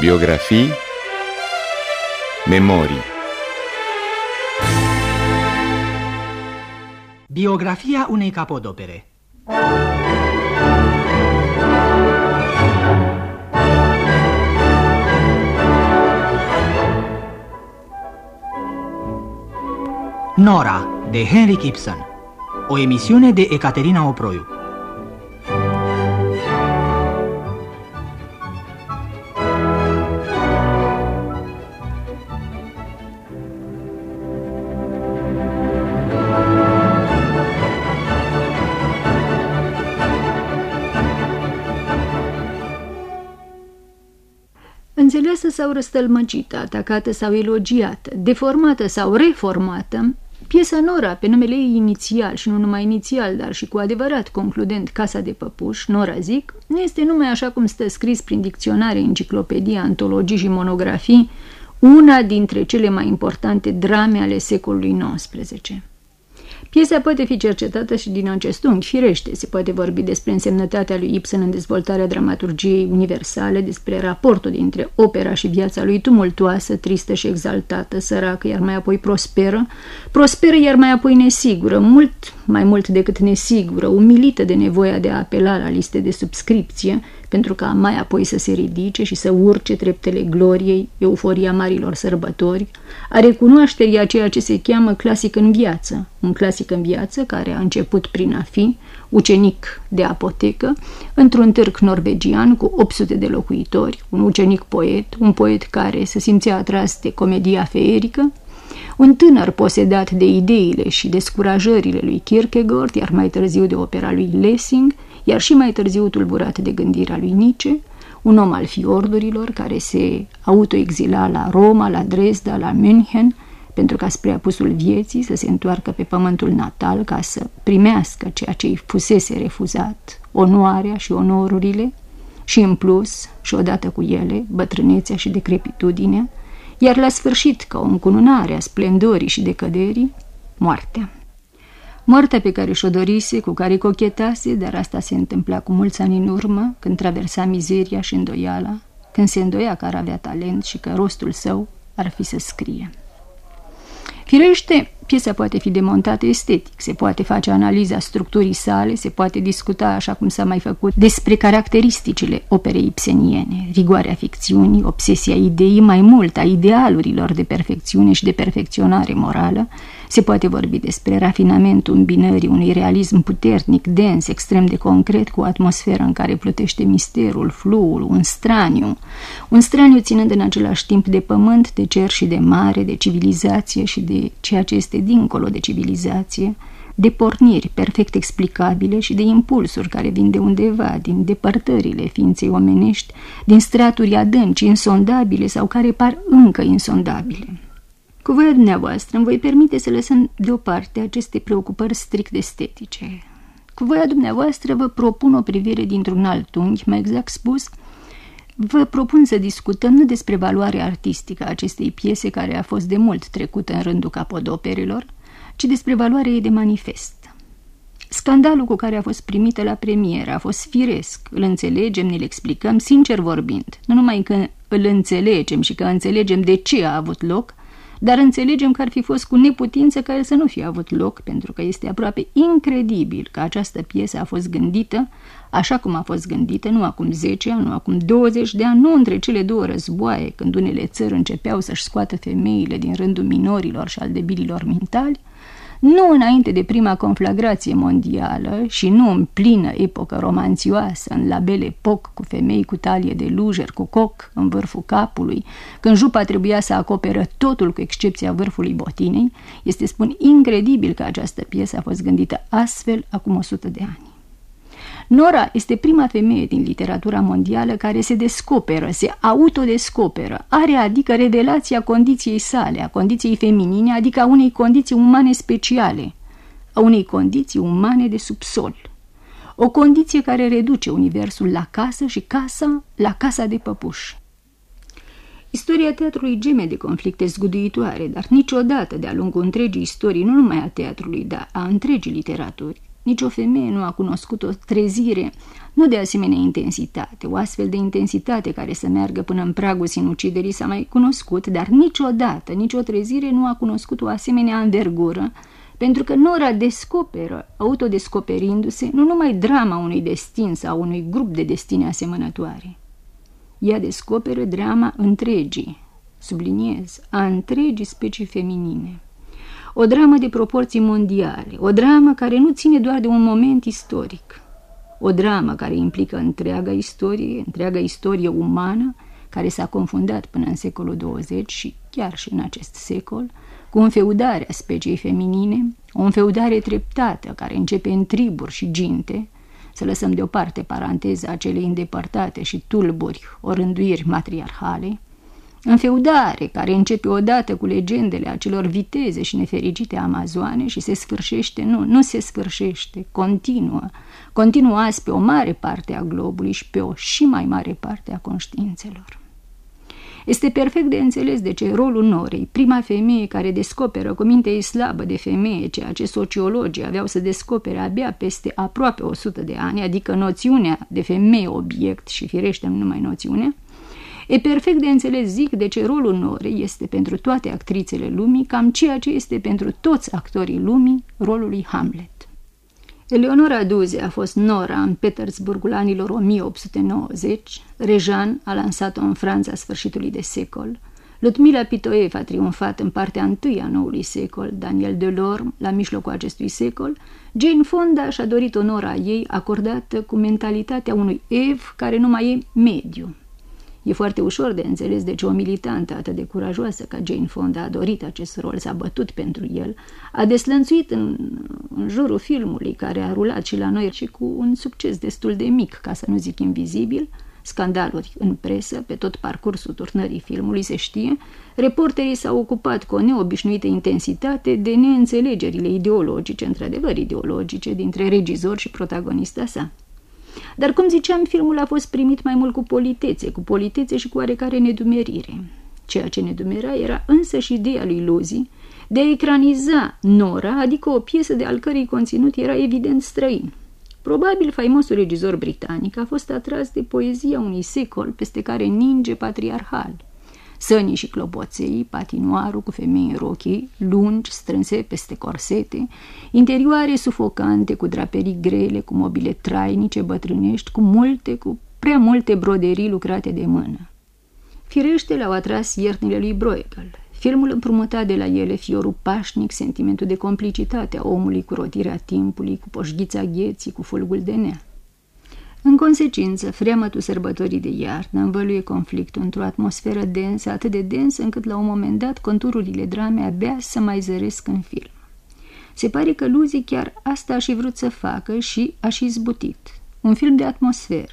Biografii. Memorii. Biografia unei capodopere. Nora, de Henry Gibson. O emisiune de Ecaterina Oproiu sau răstălmăcită, atacată sau elogiată, deformată sau reformată, piesa Nora, pe numele ei inițial și nu numai inițial, dar și cu adevărat concludent Casa de Păpuș, Nora zic, nu este numai așa cum stă scris prin dicționare, enciclopedii, antologii și monografii, una dintre cele mai importante drame ale secolului XIX. Piesa poate fi cercetată și din acest unghi, firește. Se poate vorbi despre însemnătatea lui Ibsen în dezvoltarea dramaturgiei universale, despre raportul dintre opera și viața lui tumultoasă, tristă și exaltată, săracă, iar mai apoi prosperă, prosperă, iar mai apoi nesigură, mult mai mult decât nesigură, umilită de nevoia de a apela la liste de subscripție, pentru ca mai apoi să se ridice și să urce treptele gloriei, euforia marilor sărbători, a recunoașterii a ceea ce se cheamă clasic în viață, un clasic în viață care a început prin a fi ucenic de apotecă, într-un târg norvegian cu 800 de locuitori, un ucenic poet, un poet care se simțea atras de comedia feerică, un tânăr posedat de ideile și descurajările lui Kierkegaard, iar mai târziu de opera lui Lessing, iar și mai târziu tulburat de gândirea lui Nietzsche, un om al fiordurilor care se autoexila la Roma, la Dresda, la München, pentru ca spre apusul vieții să se întoarcă pe pământul natal ca să primească ceea ce îi fusese refuzat, onoarea și onorurile, și în plus, și odată cu ele, bătrânețea și decrepitudinea, iar la sfârșit, ca o încununare a splendorii și decăderii, moartea. Moartea pe care și-o dorise, cu care cochetase, dar asta se întâmpla cu mulți ani în urmă, când traversa mizeria și îndoiala, când se îndoia că ar avea talent și că rostul său ar fi să scrie. Firește, piesa poate fi demontată estetic, se poate face analiza structurii sale, se poate discuta, așa cum s-a mai făcut, despre caracteristicile operei ibseniene, rigoarea ficțiunii, obsesia ideii, mai mult a idealurilor de perfecțiune și de perfecționare morală, se poate vorbi despre rafinamentul îmbinării unui realism puternic, dens, extrem de concret, cu o atmosferă în care plutește misterul, fluul, un straniu, un straniu ținând în același timp de pământ, de cer și de mare, de civilizație și de ceea ce este dincolo de civilizație, de porniri perfect explicabile și de impulsuri care vin de undeva, din depărtările ființei omenești, din straturi adânci, insondabile sau care par încă insondabile. Cu voia dumneavoastră îmi voi permite să lăsăm deoparte aceste preocupări strict estetice. Cu voia dumneavoastră vă propun o privire dintr-un alt unghi, mai exact spus, vă propun să discutăm nu despre valoarea artistică a acestei piese care a fost de mult trecută în rândul capodoperilor, ci despre valoarea ei de manifest. Scandalul cu care a fost primită la premieră a fost firesc, îl înțelegem, ne-l explicăm, sincer vorbind, nu numai că îl înțelegem și că înțelegem de ce a avut loc, dar înțelegem că ar fi fost cu neputință ca el să nu fie avut loc, pentru că este aproape incredibil că această piesă a fost gândită așa cum a fost gândită, nu acum 10 ani, nu acum 20 de ani, nu între cele două războaie, când unele țări începeau să-și scoată femeile din rândul minorilor și al debililor mentali, nu înainte de prima conflagrație mondială și nu în plină epocă romanțioasă, în labele poc cu femei cu talie de lujer, cu coc în vârful capului, când jupa trebuia să acoperă totul cu excepția vârfului botinei, este, spun, incredibil că această piesă a fost gândită astfel acum 100 de ani. Nora este prima femeie din literatura mondială care se descoperă, se autodescoperă, are adică revelația condiției sale, a condiției feminine, adică a unei condiții umane speciale, a unei condiții umane de subsol. O condiție care reduce universul la casă și casa la casa de păpuș. Istoria teatrului geme de conflicte zguduitoare, dar niciodată de-a lungul întregii istorii, nu numai a teatrului, dar a întregii literaturi, Nici o femeie nu a cunoscut o trezire, nu de asemenea intensitate. O astfel de intensitate care să meargă până în pragul sinuciderii s-a mai cunoscut, dar niciodată, nicio trezire nu a cunoscut o asemenea învergură, pentru că Nora descoperă, autodescoperindu-se, nu numai drama unui destin sau unui grup de destine asemănătoare. Ea descoperă drama întregii, subliniez, a întregii specii feminine. O dramă de proporții mondiale, o dramă care nu ține doar de un moment istoric, o dramă care implică întreaga istorie, întreaga istorie umană, care s-a confundat până în secolul 20 și chiar și în acest secol, cu înfeudarea speciei feminine, o înfeudare treptată care începe în triburi și ginte, să lăsăm deoparte paranteza acelei îndepărtate și tulburi orânduiri matriarhale, înfeudare care începe odată cu legendele acelor viteze și nefericite amazoane și se sfârșește, nu, nu se sfârșește, continuă, continuă azi pe o mare parte a globului și pe o și mai mare parte a conștiințelor. Este perfect de înțeles de ce rolul Norei, prima femeie care descoperă cu minte slabă de femeie ceea ce sociologii aveau să descopere abia peste aproape 100 de ani, adică noțiunea de femeie obiect și firește numai noțiunea, E perfect de înțeles, zic, de ce rolul Norei este pentru toate actrițele lumii cam ceea ce este pentru toți actorii lumii rolul lui Hamlet. Eleonora Duze a fost Nora în Petersburgul anilor 1890, Rejan a lansat-o în Franța sfârșitului de secol, Ludmila Pitoev a triumfat în partea întâi a noului secol, Daniel Delorme la mijlocul acestui secol, Jane Fonda și-a dorit onora ei acordată cu mentalitatea unui ev care nu mai e mediu. E foarte ușor de înțeles de ce o militantă atât de curajoasă ca Jane Fonda a dorit acest rol, s-a bătut pentru el, a deslănțuit în, în jurul filmului care a rulat și la noi și cu un succes destul de mic, ca să nu zic invizibil, scandaluri în presă, pe tot parcursul turnării filmului se știe, reporterii s-au ocupat cu o neobișnuită intensitate de neînțelegerile ideologice, într-adevăr ideologice, dintre regizor și protagonista sa. Dar, cum ziceam, filmul a fost primit mai mult cu politețe, cu politețe și cu oarecare nedumerire. Ceea ce nedumera era însă și ideea lui Lozi de a ecraniza Nora, adică o piesă de al cărei conținut era evident străin. Probabil faimosul regizor britanic a fost atras de poezia unui secol peste care ninge patriarhal sănii și clopoței, patinoarul cu femei în rochii, lungi, strânse peste corsete, interioare sufocante cu draperii grele, cu mobile trainice, bătrânești, cu multe, cu prea multe broderii lucrate de mână. Firește l-au atras iernile lui Bruegel. Filmul împrumuta de la ele fiorul pașnic, sentimentul de complicitate a omului cu rotirea timpului, cu poșghița gheții, cu fulgul de nea. În consecință, freamătul sărbătorii de iarnă învăluie conflictul într-o atmosferă densă, atât de densă încât la un moment dat contururile dramei abia să mai zăresc în film. Se pare că Luzi chiar asta a și vrut să facă și a și zbutit. Un film de atmosferă,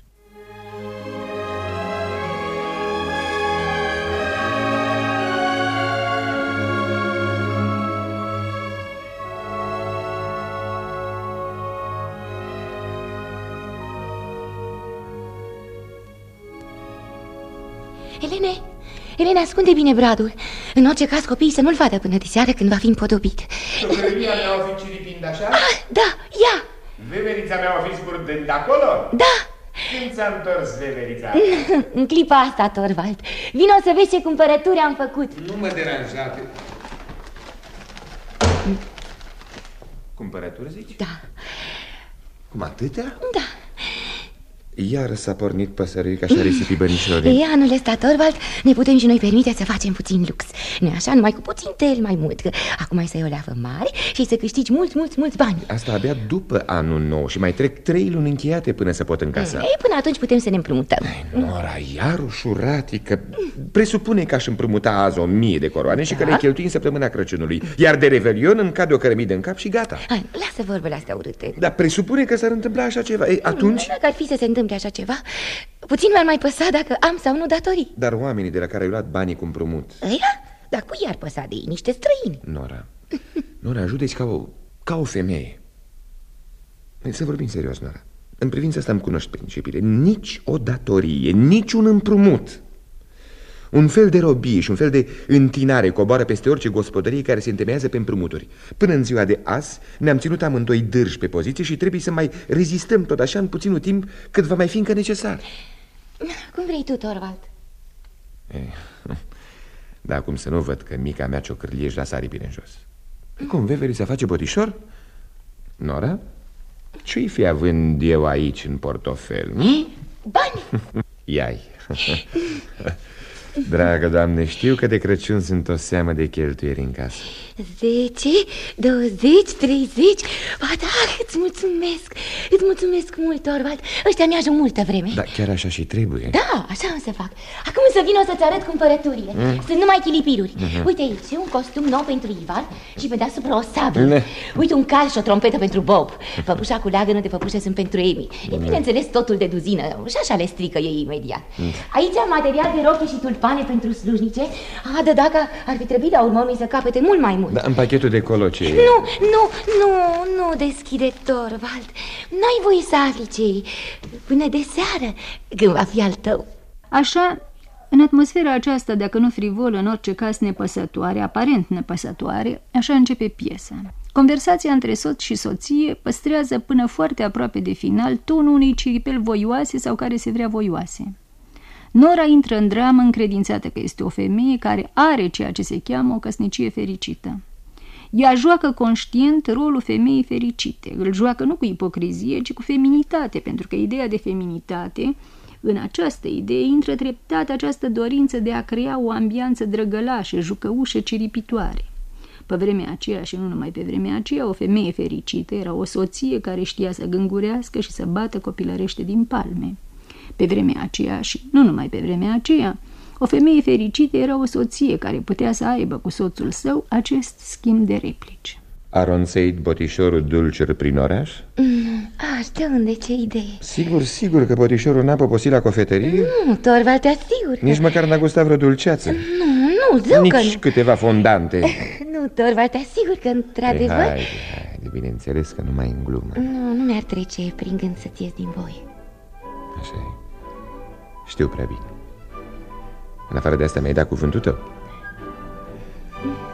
Elene, ascunde bine bradul. În orice caz, copiii să nu-l vadă până de seară când va fi împodobit. Sufrăria mea o fi ciripind așa? Ah, da, ia! Veverița mea o fi scurgând de acolo? Da! Când s-a întors veverița? În clipa asta, Torvald. Vino să vezi ce cumpărături am făcut. Nu mă deranja. Cumpărături, zici? Da. Cum atâtea? Da. Iar s-a pornit păsărica și a risipit bănișorii Ei, anul ăsta, Torvald, ne putem și noi permite să facem puțin lux. Nu așa, numai cu puțin tel mai mult că Acum ai să iei o leafă mare și să câștigi mulți, mulți, mulți bani. Asta abia după anul nou și mai trec trei luni încheiate până să pot încasa. Ei, până atunci putem să ne împrumutăm. Ai, Nora, iar ușuratică Presupune că aș împrumuta azi o mie de coroane și că Da. le cheltui în săptămâna Crăciunului. Iar de revelion îmi cade o cărămidă în cap și gata. Hai, lasă vorbele astea urâte. Dar presupune că s-ar întâmpla așa ceva. Ei, atunci... Dacă ar fi să se întâmple așa ceva? Puțin mi-ar mai păsa dacă am sau nu datorii. Dar oamenii de la care ai luat banii cu împrumut. Ia, dar cui i-ar păsa de ei? Niște străini. Nora, Nora, judeci ca o, ca o femeie. Să vorbim serios, Nora. În privința asta îmi cunoști principiile. Nici o datorie, nici un împrumut Un fel de robie și un fel de întinare coboară peste orice gospodărie care se întemeiază pe împrumuturi. Până în ziua de azi ne-am ținut amândoi dârși pe poziție și trebuie să mai rezistăm tot așa în puținul timp cât va mai fi încă necesar. Cum vrei tu, Torvald? Eh, da, cum să nu văd că mica mea ciocârlie își lasă aripile în jos. Cum, vei să face botișor? Nora? Ce-i fi având eu aici în portofel? Bani! Iai! Dragă doamne, știu că de Crăciun sunt o seamă de cheltuieri în casă. Zece, douăzeci, treizeci? Ba da, îți mulțumesc Îți mulțumesc mult, Orvald Ăștia mi-ajung multă vreme. Da, chiar așa și trebuie. Da, așa am să fac. Acum să vin o să-ți arăt cumpărăturile. Mm. Sunt numai chilipiruri. Mm -hmm. Uite aici, un costum nou pentru Ivan Și pe deasupra o sablă mm. Uite un cal și o trompetă pentru Bob. Păpușa cu leagănă de păpușe sunt pentru Amy. E bineînțeles totul de duzină. Și așa le strică ei imediat. Mm. Aici am material de roche și tulpane pentru slujnice? A, da, dacă ar fi trebuit la urmă să capete mult mai mult. Mult Da, în pachetul de coloce. Nu, nu, nu, nu deschide Torvald. N-ai voie să afli ce Până de seară, când va fi al tău. Așa, în atmosfera aceasta, dacă nu frivolă, în orice caz nepăsătoare, aparent nepăsătoare, așa începe piesa. Conversația între soț și soție păstrează până foarte aproape de final tonul unei ciripeli voioase sau care se vrea voioase. Nora intră în dramă încredințată că este o femeie care are ceea ce se cheamă o căsnicie fericită. Ea joacă conștient rolul femeii fericite. Îl joacă nu cu ipocrizie, ci cu feminitate, pentru că ideea de feminitate, în această idee, intră treptat această dorință de a crea o ambianță drăgălașă, jucăușă, ciripitoare. Pe vremea aceea și nu numai pe vremea aceea, o femeie fericită era o soție care știa să gângurească și să bată copilărește din palme. Pe vremea aceea și nu numai pe vremea aceea, o femeie fericită era o soție care putea să aibă cu soțul său acest schimb de replici. Aronțeit botișorul dulcer prin oraș? Mm, aș, de unde, ce idee? Sigur, sigur că botișorul n-a poposit la cofetărie? Nu, Torval, te asigur Nici măcar n-a gustat vreo dulceață Nu, nu, zău Nici că nu câteva fondante Nu, Torval, te asigur că într-adevăr Hai, hai, de bineînțeles că nu mai în glumă Nu, nu mi-ar trece prin gând să-ți ies din voi Așa e știu prea bine. În afară de asta mi-ai dat cuvântul tău?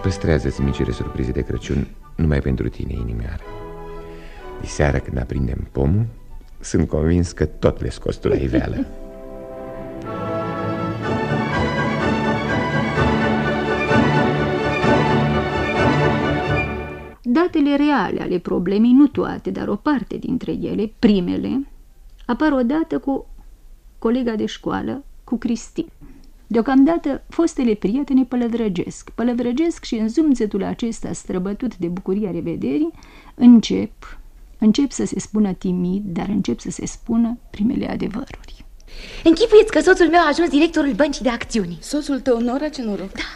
Păstrează-ți micile surprize de Crăciun Numai pentru tine, inimioară. De seară când aprindem pomul Sunt convins că tot le scos tu la iveală. Datele reale ale problemei, nu toate, dar o parte dintre ele, primele, apar odată cu colega de școală, cu Cristin. Deocamdată, fostele prietene pălăvrăgesc, pălăvrăgesc și în zumzetul acesta străbătut de bucuria revederii, încep, încep să se spună timid, dar încep să se spună primele adevăruri. Închipuieți că soțul meu a ajuns directorul băncii de acțiuni. Soțul tău, Nora, ce noroc? Da,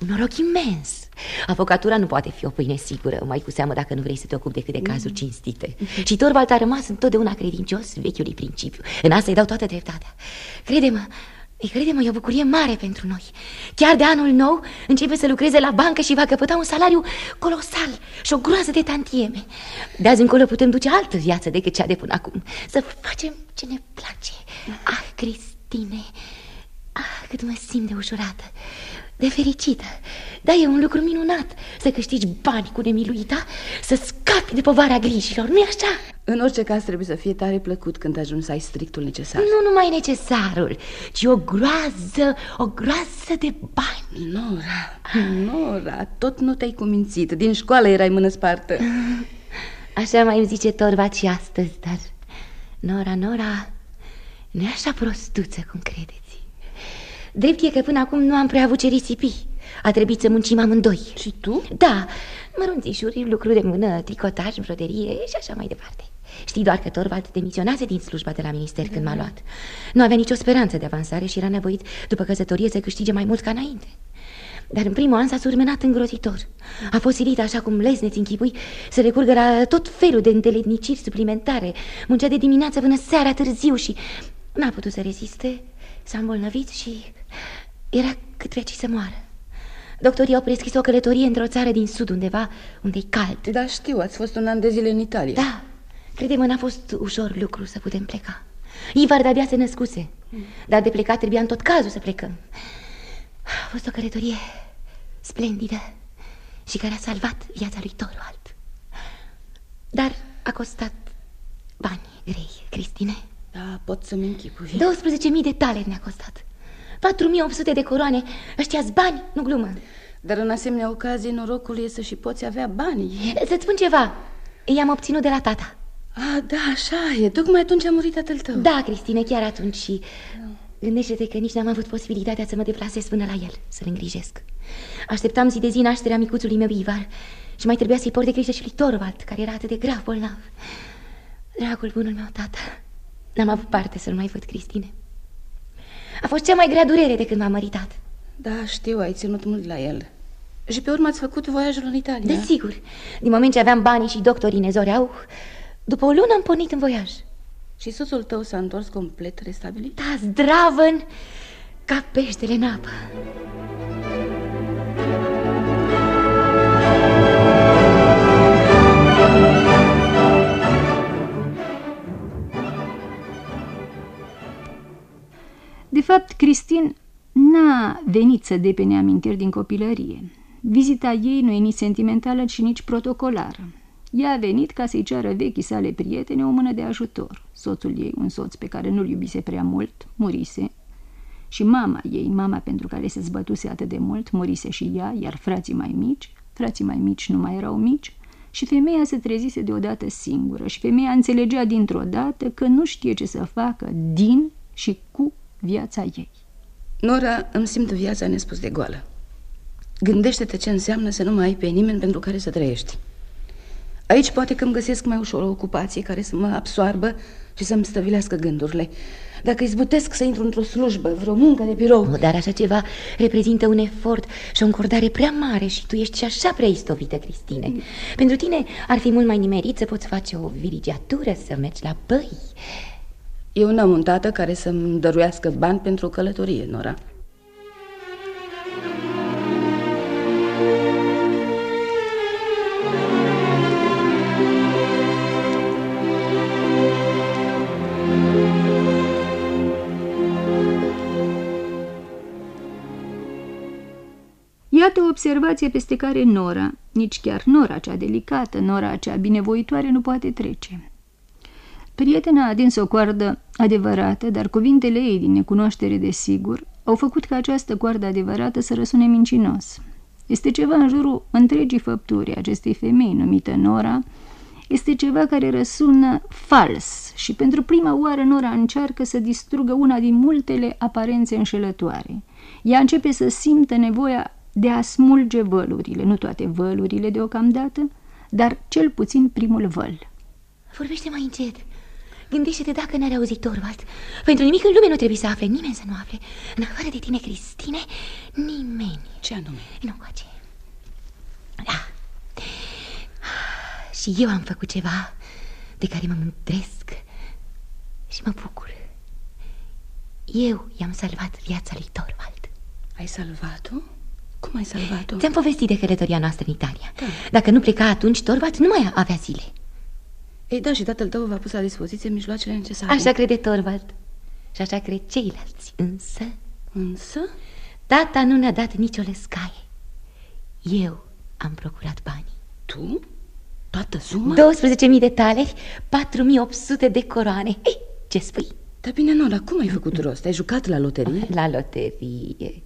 un noroc imens. Avocatura nu poate fi o pâine sigură, mai cu seamă dacă nu vrei să te ocupi decât de cazuri cinstite. Și Torvald a rămas întotdeauna credincios vechiului principiu. În asta îi dau toată dreptatea. Crede-mă, ei, crede-mă, e o bucurie mare pentru noi. Chiar de anul nou începe să lucreze la bancă și va căpăta un salariu colosal și o groază de tantieme. De azi încolo putem duce altă viață decât cea de până acum. Să facem ce ne place. Ah, Cristine, ah, cât mă simt de ușurată de fericită. Da, e un lucru minunat să câștigi bani cu nemiluita, să scapi de povara grijilor, nu-i așa? În orice caz trebuie să fie tare plăcut când ajungi să ai strictul necesar. Nu numai necesarul, ci o groază, o groază de bani. Nora, Nora, tot nu te-ai cumințit. Din școală erai mână spartă. Așa mai îmi zice Torvat și astăzi, dar... Nora, Nora, nu e așa prostuță cum credeți. Drept e că până acum nu am prea avut ce risipi. A trebuit să muncim amândoi. Și tu? Da, mărunțișuri, lucruri de mână, tricotaj, broderie și așa mai departe. Știi doar că Torvald demisionase din slujba de la minister când m-a luat. Nu avea nicio speranță de avansare și era nevoit după căsătorie să câștige mai mult ca înainte. Dar în primul an s-a surmenat îngrozitor. A fost silit, așa cum lesneți închipui, să recurgă la tot felul de înteletniciri suplimentare. Muncea de dimineață până seara târziu și n-a putut să reziste S-a îmbolnăvit și era cât vrea să moară. Doctorii au prescris o călătorie într-o țară din sud, undeva unde e cald. Da, știu, ați fost un an de zile în Italia. Da, crede-mă, n-a fost ușor lucru să putem pleca. Ivar de-abia se născuse, dar de plecat trebuia în tot cazul să plecăm. A fost o călătorie splendidă și care a salvat viața lui Torvald. Dar a costat bani grei, Cristine. Da, pot să-mi închipui 12.000 de taleri ne-a costat 4.800 de coroane. Ăștia bani, nu glumă. Dar în asemenea ocazii norocul e să și poți avea bani. Să-ți spun ceva. I-am obținut de la tata. Ah, da, așa e, tocmai atunci a murit tatăl tău. Da, Cristine, chiar atunci și Gândește-te că nici n-am avut posibilitatea să mă deplasez până la el, să-l îngrijesc. Așteptam zi de zi nașterea micuțului meu Ivar Și mai trebuia să-i port de grijă și lui Torvald, care era atât de grav bolnav. Dragul bunul meu, tata N-am avut parte să-l mai văd, Cristine A fost cea mai grea durere de când m-am măritat. Da, știu, ai ținut mult la el. Și pe urmă ați făcut voiajul în Italia. Desigur, din moment ce aveam banii și doctorii ne zoreau După o lună am pornit în voiaj. Și soțul tău s-a întors complet restabilit? Da, zdravăn ca peștele în apă De fapt, Cristin n-a venit să depene amintiri din copilărie. Vizita ei nu e nici sentimentală, ci nici protocolară. Ea a venit ca să-i ceară vechii sale prietene o mână de ajutor. Soțul ei, un soț pe care nu-l iubise prea mult, murise. Și mama ei, mama pentru care se zbătuse atât de mult, murise și ea, iar frații mai mici, frații mai mici nu mai erau mici, și femeia se trezise deodată singură și femeia înțelegea dintr-o dată că nu știe ce să facă din și cu viața ei. Nora, îmi simt viața nespus de goală. Gândește-te ce înseamnă să nu mai ai pe nimeni pentru care să trăiești. Aici poate că îmi găsesc mai ușor o ocupație care să mă absoarbă și să-mi stăvilească gândurile. Dacă izbutesc să intru într-o slujbă, vreo muncă de birou... Nu, dar așa ceva reprezintă un efort și o încordare prea mare și tu ești și așa prea istovită, Cristine. Mm. Pentru tine ar fi mult mai nimerit să poți face o virigiatură, să mergi la băi. Eu n-am un tată care să-mi dăruiască bani pentru o călătorie, Nora. Iată o observație peste care Nora, nici chiar Nora cea delicată, Nora cea binevoitoare nu poate trece. Prietena a adins o coardă adevărată, dar cuvintele ei din necunoaștere de sigur au făcut ca această coardă adevărată să răsune mincinos. Este ceva în jurul întregii făpturi acestei femei numită Nora, este ceva care răsună fals și pentru prima oară Nora încearcă să distrugă una din multele aparențe înșelătoare. Ea începe să simtă nevoia de a smulge vălurile, nu toate vălurile deocamdată, dar cel puțin primul văl. Vorbește mai încet. Gândește-te dacă n-ar auzit Torvald. Pentru nimic în lume nu trebuie să afle, nimeni să nu afle. În afară de tine, Cristine, nimeni. Ce anume? Nu, ce? Da. Și eu am făcut ceva de care mă mândresc și mă bucur. Eu i-am salvat viața lui Torvald. Ai salvat-o? Cum ai salvat-o? Ți-am povestit de călătoria noastră în Italia. Da. Dacă nu pleca atunci, Torvald nu mai avea zile. Ei, da, și tatăl tău v-a pus la dispoziție mijloacele necesare. Așa crede Torvald. Și așa cred ceilalți. Însă... Însă? Tata nu ne-a dat nicio lăscaie. Eu am procurat banii. Tu? Toată suma? 12.000 de taleri, 4.800 de coroane. Ei, ce spui? Dar bine, Nora, cum ai făcut rost? Ai jucat la loterie? La loterie.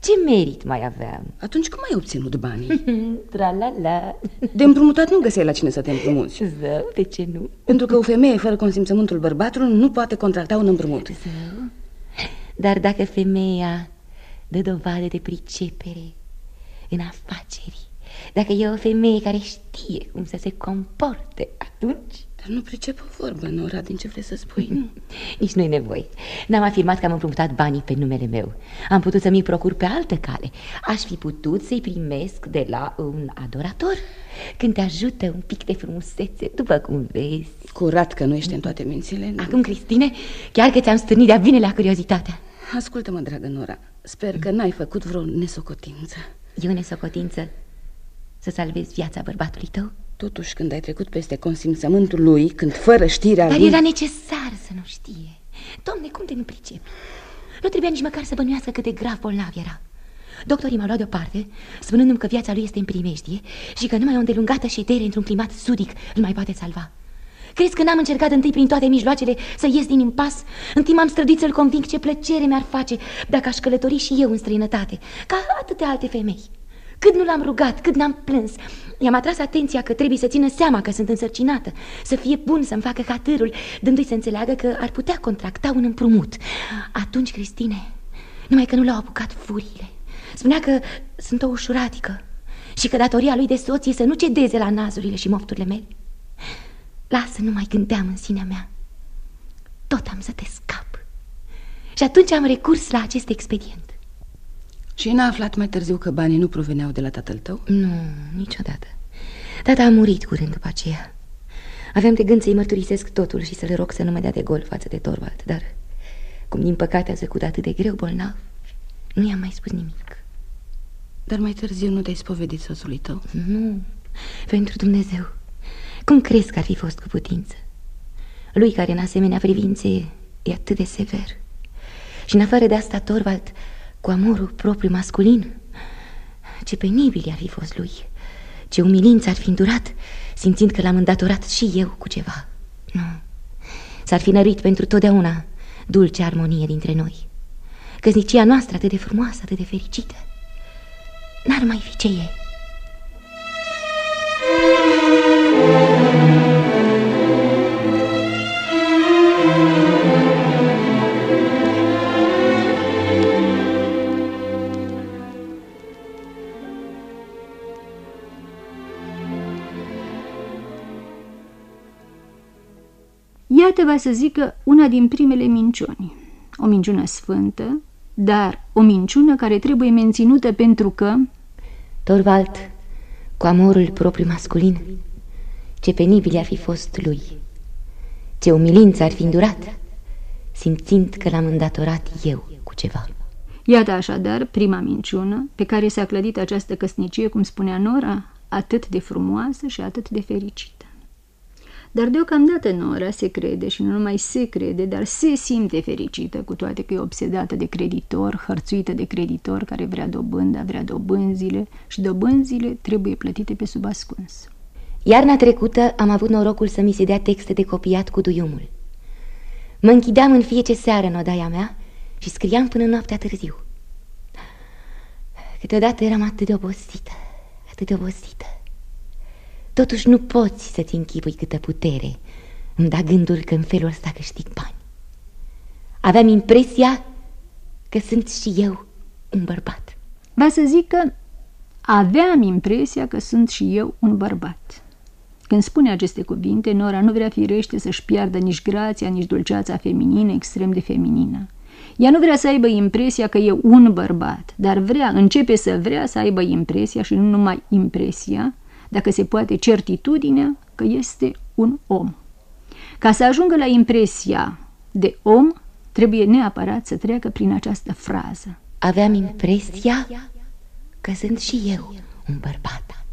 Ce merit mai aveam? Atunci cum ai obținut banii? Tra-la-la De împrumutat nu găseai la cine să te împrumuți Zău, de ce nu? Pentru că o femeie fără consimțământul bărbatului nu poate contracta un împrumut Zău Dar dacă femeia dă dovadă de pricepere în afaceri Dacă e o femeie care știe cum să se comporte Atunci dar nu pricep o vorbă, Nora, din ce vrei să spui. Nu. Nici nu-i nevoie. N-am afirmat că am împrumutat banii pe numele meu. Am putut să mi procur pe altă cale. Aș fi putut să-i primesc de la un adorator. Când te ajută un pic de frumusețe, după cum vezi. Curat că nu ești în toate mințile. Nu? Acum, Cristine, chiar că ți-am stârnit de-a bine la curiozitatea. Ascultă-mă, dragă Nora. Sper că n-ai făcut vreo nesocotință. E o nesocotință să salvezi viața bărbatului tău? Totuși, când ai trecut peste consimțământul lui, când fără știrea Dar lui... era necesar să nu știe Doamne, cum te nu pricep? Nu trebuia nici măcar să bănuiască cât de grav bolnav era Doctorii m-au luat deoparte, spunându-mi că viața lui este în primejdie și că numai o îndelungată ședere într-un climat sudic îl mai poate salva. Crezi că n-am încercat întâi prin toate mijloacele să ies din impas? În timp am străduit să-l conving ce plăcere mi-ar face dacă aș călători și eu în străinătate, ca atâtea alte femei. Cât nu l-am rugat, cât n-am plâns, I-am atras atenția că trebuie să țină seama că sunt însărcinată, să fie bun să-mi facă catârul, dându-i să înțeleagă că ar putea contracta un împrumut. Atunci, Cristine, numai că nu l-au apucat furiile. Spunea că sunt o ușuratică și că datoria lui de soție să nu cedeze la nazurile și mofturile mele. Lasă, nu mai gândeam în sinea mea. Tot am să te scap. Și atunci am recurs la acest expedient. Și n-a aflat mai târziu că banii nu proveneau de la tatăl tău? Nu, niciodată. Tata a murit curând după aceea. Aveam de gând să-i mărturisesc totul și să le rog să nu mă dea de gol față de Torvald, dar, cum din păcate a zăcut atât de greu bolnav, nu i-am mai spus nimic. Dar mai târziu nu te-ai spovedit soțului tău? Nu, pentru Dumnezeu. Cum crezi că ar fi fost cu putință? Lui care în asemenea privințe e atât de sever. Și în afară de asta, Torvald cu amorul propriu masculin. Ce penibil ar fi fost lui, ce umilință ar fi îndurat, simțind că l-am îndatorat și eu cu ceva. Nu, s-ar fi năruit pentru totdeauna dulce armonie dintre noi. Căsnicia noastră atât de frumoasă, atât de fericită, n-ar mai fi ce e. Iată va să zică una din primele minciuni. O minciună sfântă, dar o minciună care trebuie menținută pentru că... Torvald, cu amorul propriu masculin, ce penibil ar fi fost lui, ce umilință ar fi îndurat, simțind că l-am îndatorat eu cu ceva. Iată așadar prima minciună pe care s-a clădit această căsnicie, cum spunea Nora, atât de frumoasă și atât de fericită. Dar deocamdată Nora se crede și nu numai se crede, dar se simte fericită, cu toate că e obsedată de creditor, hărțuită de creditor care vrea dobânda, vrea dobânzile și dobânzile trebuie plătite pe sub ascuns. Iarna trecută am avut norocul să mi se dea texte de copiat cu duiumul. Mă închideam în fiece seară în odaia mea și scriam până noaptea târziu. Câteodată eram atât de obosită, atât de obosită Totuși nu poți să-ți închipui câtă putere Îmi da gândul că în felul ăsta câștig bani. Aveam impresia că sunt și eu un bărbat. Va să zic că aveam impresia că sunt și eu un bărbat. Când spune aceste cuvinte, Nora nu vrea firește să-și piardă nici grația, nici dulceața feminină, extrem de feminină. Ea nu vrea să aibă impresia că e un bărbat, dar vrea, începe să vrea să aibă impresia și nu numai impresia dacă se poate, certitudinea că este un om. Ca să ajungă la impresia de om, trebuie neapărat să treacă prin această frază. Aveam impresia că sunt și eu un bărbat.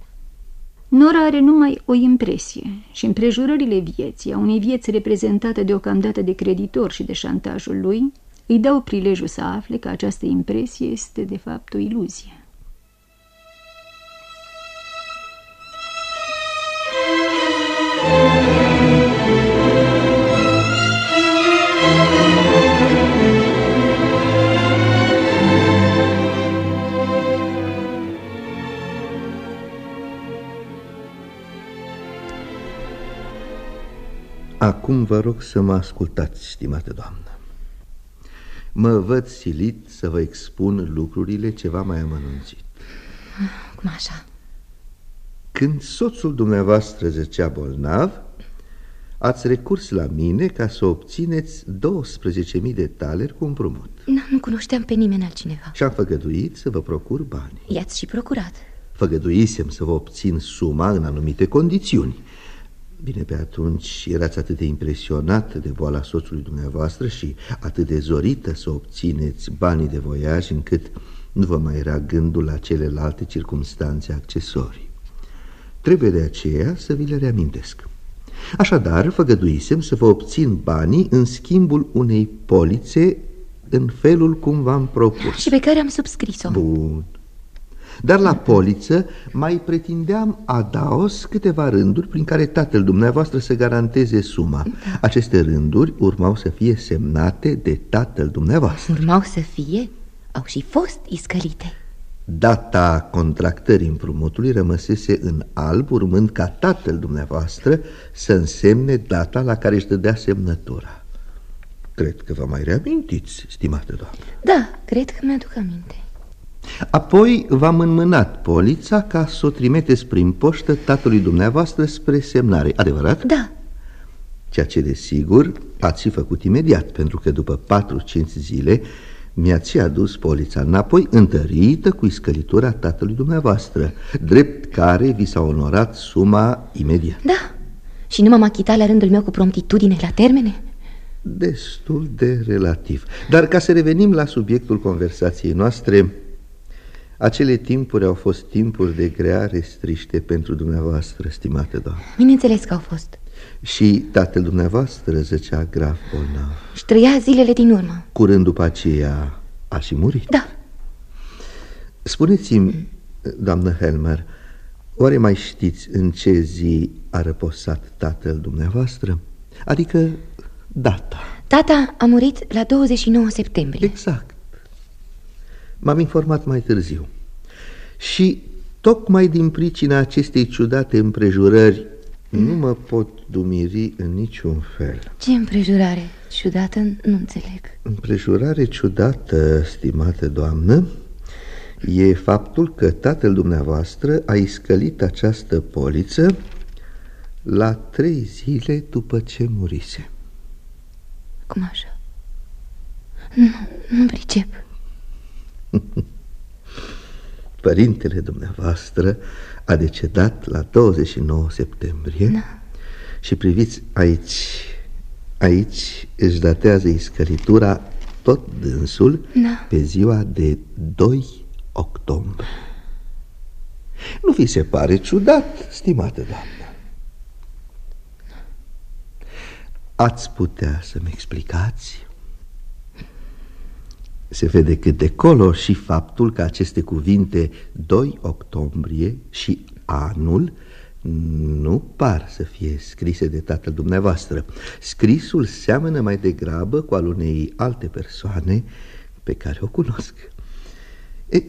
Nora are numai o impresie și împrejurările vieții, a unei vieți reprezentate deocamdată de creditor și de șantajul lui, îi dau prilejul să afle că această impresie este de fapt o iluzie. Acum vă rog să mă ascultați, stimată doamnă. Mă văd silit să vă expun lucrurile ceva mai amănunțit. Cum așa? Când soțul dumneavoastră zăcea bolnav, ați recurs la mine ca să obțineți 12.000 de taleri cu împrumut. Nu, nu cunoșteam pe nimeni altcineva. Și am făgăduit să vă procur bani. I-ați și procurat. Făgăduisem să vă obțin suma în anumite condiții. Bine, pe atunci erați atât de impresionat de boala soțului dumneavoastră și atât de zorită să obțineți banii de voiaj încât nu vă mai era gândul la celelalte circumstanțe accesorii. Trebuie de aceea să vi le reamintesc. Așadar, făgăduisem să vă obțin banii în schimbul unei polițe în felul cum v-am propus Și pe care am subscris-o Bun dar la poliță mai pretindeam adaos câteva rânduri prin care tatăl dumneavoastră să garanteze suma. Da. Aceste rânduri urmau să fie semnate de tatăl dumneavoastră. Urmau să fie? Au și fost iscălite. Data contractării împrumutului rămăsese în alb, urmând ca tatăl dumneavoastră să însemne data la care își dădea semnătura. Cred că vă mai reamintiți, stimată doamnă. Da, cred că mi-aduc aminte. Apoi v-am înmânat polița ca să o trimiteți prin poștă tatălui dumneavoastră spre semnare, adevărat? Da. Ceea ce, desigur, ați făcut imediat, pentru că după 4-5 zile mi-ați adus polița înapoi întărită cu iscălitura tatălui dumneavoastră, drept care vi s-a onorat suma imediat. Da, și nu m-am achitat la rândul meu cu promptitudine la termene? Destul de relativ. Dar ca să revenim la subiectul conversației noastre, acele timpuri au fost timpuri de grea restriște pentru dumneavoastră, stimate doamnă. Bineînțeles că au fost. Și tatăl dumneavoastră zăcea grav bolnav. Și trăia zilele din urmă. Curând după aceea a și murit? Da. Spuneți-mi, doamnă Helmer, oare mai știți în ce zi a răposat tatăl dumneavoastră? Adică data. Tata a murit la 29 septembrie. Exact. M-am informat mai târziu. Și tocmai din pricina acestei ciudate împrejurări nu mă pot dumiri în niciun fel. Ce împrejurare ciudată? Nu înțeleg. Împrejurare ciudată, stimată doamnă, e faptul că tatăl dumneavoastră a iscălit această poliță la trei zile după ce murise. Cum așa? Nu, nu pricep. Părintele dumneavoastră a decedat la 29 septembrie da. și priviți aici, aici își datează iscăritura tot dânsul da. pe ziua de 2 octombrie. Nu vi se pare ciudat, stimată doamnă? Ați putea să-mi explicați? Se vede cât de colo și faptul că aceste cuvinte 2 octombrie și anul nu par să fie scrise de tatăl dumneavoastră. Scrisul seamănă mai degrabă cu al unei alte persoane pe care o cunosc. E,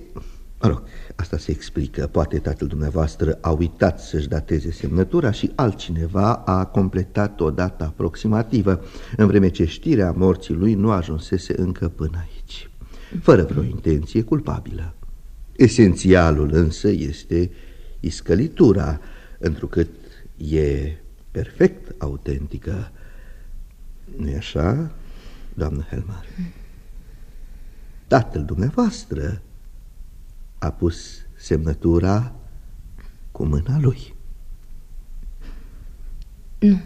mă rog, asta se explică. Poate tatăl dumneavoastră a uitat să-și dateze semnătura și altcineva a completat o dată aproximativă, în vreme ce știrea morții lui nu ajunsese încă până aici fără vreo intenție culpabilă. Esențialul însă este iscălitura, întrucât e perfect autentică. nu așa, doamnă Helmar? Tatăl dumneavoastră a pus semnătura cu mâna lui. Nu.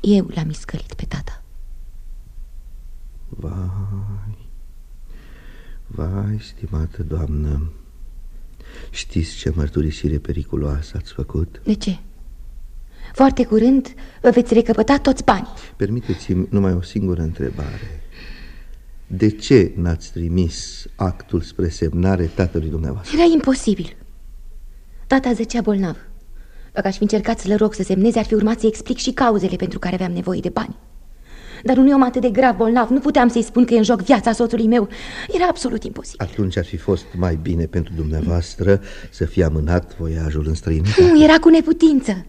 Eu l-am iscălit pe tata. Vai, vai, stimată doamnă, știți ce mărturisire periculoasă ați făcut? De ce? Foarte curând vă veți recăpăta toți banii. Permiteți-mi numai o singură întrebare. De ce n-ați trimis actul spre semnare tatălui dumneavoastră? Era imposibil. Tata zăcea bolnav. Dacă aș fi încercat să-l rog să semneze, ar fi urmat să explic și cauzele pentru care aveam nevoie de bani. Dar unui om atât de grav bolnav Nu puteam să-i spun că e în joc viața soțului meu. Era absolut imposibil. Atunci ar fi fost mai bine pentru dumneavoastră Să fie amânat voiajul în străinătate. Nu, era cu neputință.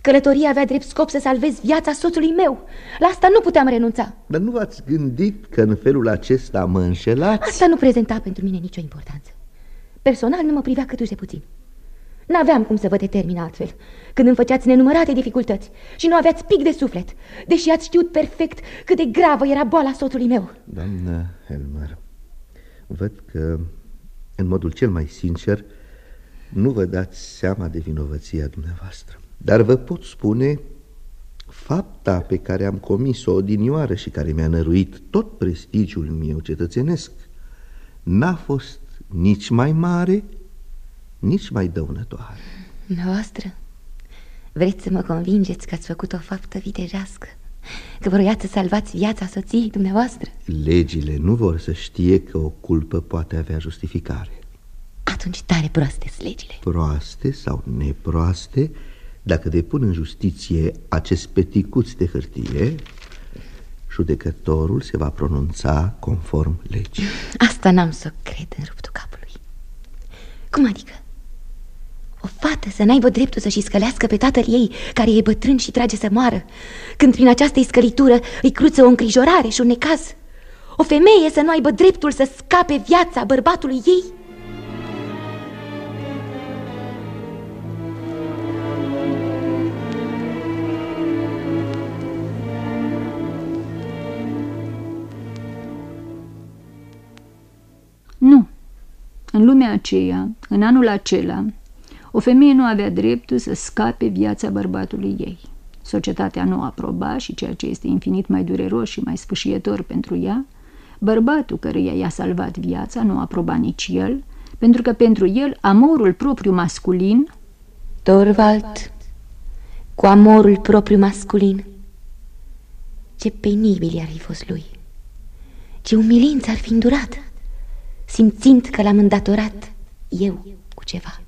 Călătoria avea drept scop să salvez viața soțului meu. La asta nu puteam renunța. Dar nu v-ați gândit că în felul acesta mă înșelați? Asta nu prezenta pentru mine nicio importanță. Personal nu mă privea câtuși de puțin N-aveam cum să vă determin altfel. Când îmi făceați nenumărate dificultăți Și nu aveați pic de suflet Deși ați știut perfect cât de gravă era boala soțului meu. Doamnă Helmer Văd că, în modul cel mai sincer Nu vă dați seama de vinovăția dumneavoastră. Dar vă pot spune Fapta pe care am comis-o odinioară Și care mi-a năruit tot prestigiul meu cetățenesc. N-a fost nici mai mare nici mai dăunătoare. Noastră, vreți să mă convingeți că ați făcut o faptă vitejească? că vroiați să salvați viața soției dumneavoastră? Legile nu vor să știe că o culpă poate avea justificare. Atunci tare proaste sunt legile. Proaste sau neproaste, dacă depun în justiție acest peticuț de hârtie, judecătorul se va pronunța conform legii. Asta n-am să cred în ruptul capului. Cum adică? O fată să n-aibă dreptul să-și scălească pe tatăl ei, care e bătrân și trage să moară, când prin această iscălitură îi cruță o îngrijorare și un necaz. O femeie să nu aibă dreptul să scape viața bărbatului ei? Nu. În lumea aceea, în anul acela, o femeie nu avea dreptul să scape viața bărbatului ei. Societatea nu aproba și ceea ce este infinit mai dureros și mai sfâșietor pentru ea, bărbatul căruia i-a salvat viața nu aproba nici el, pentru că pentru el amorul propriu masculin... Torvald, cu amorul propriu masculin, ce penibil ar fi fost lui, ce umilință ar fi îndurat, simțind că l-am îndatorat eu cu ceva.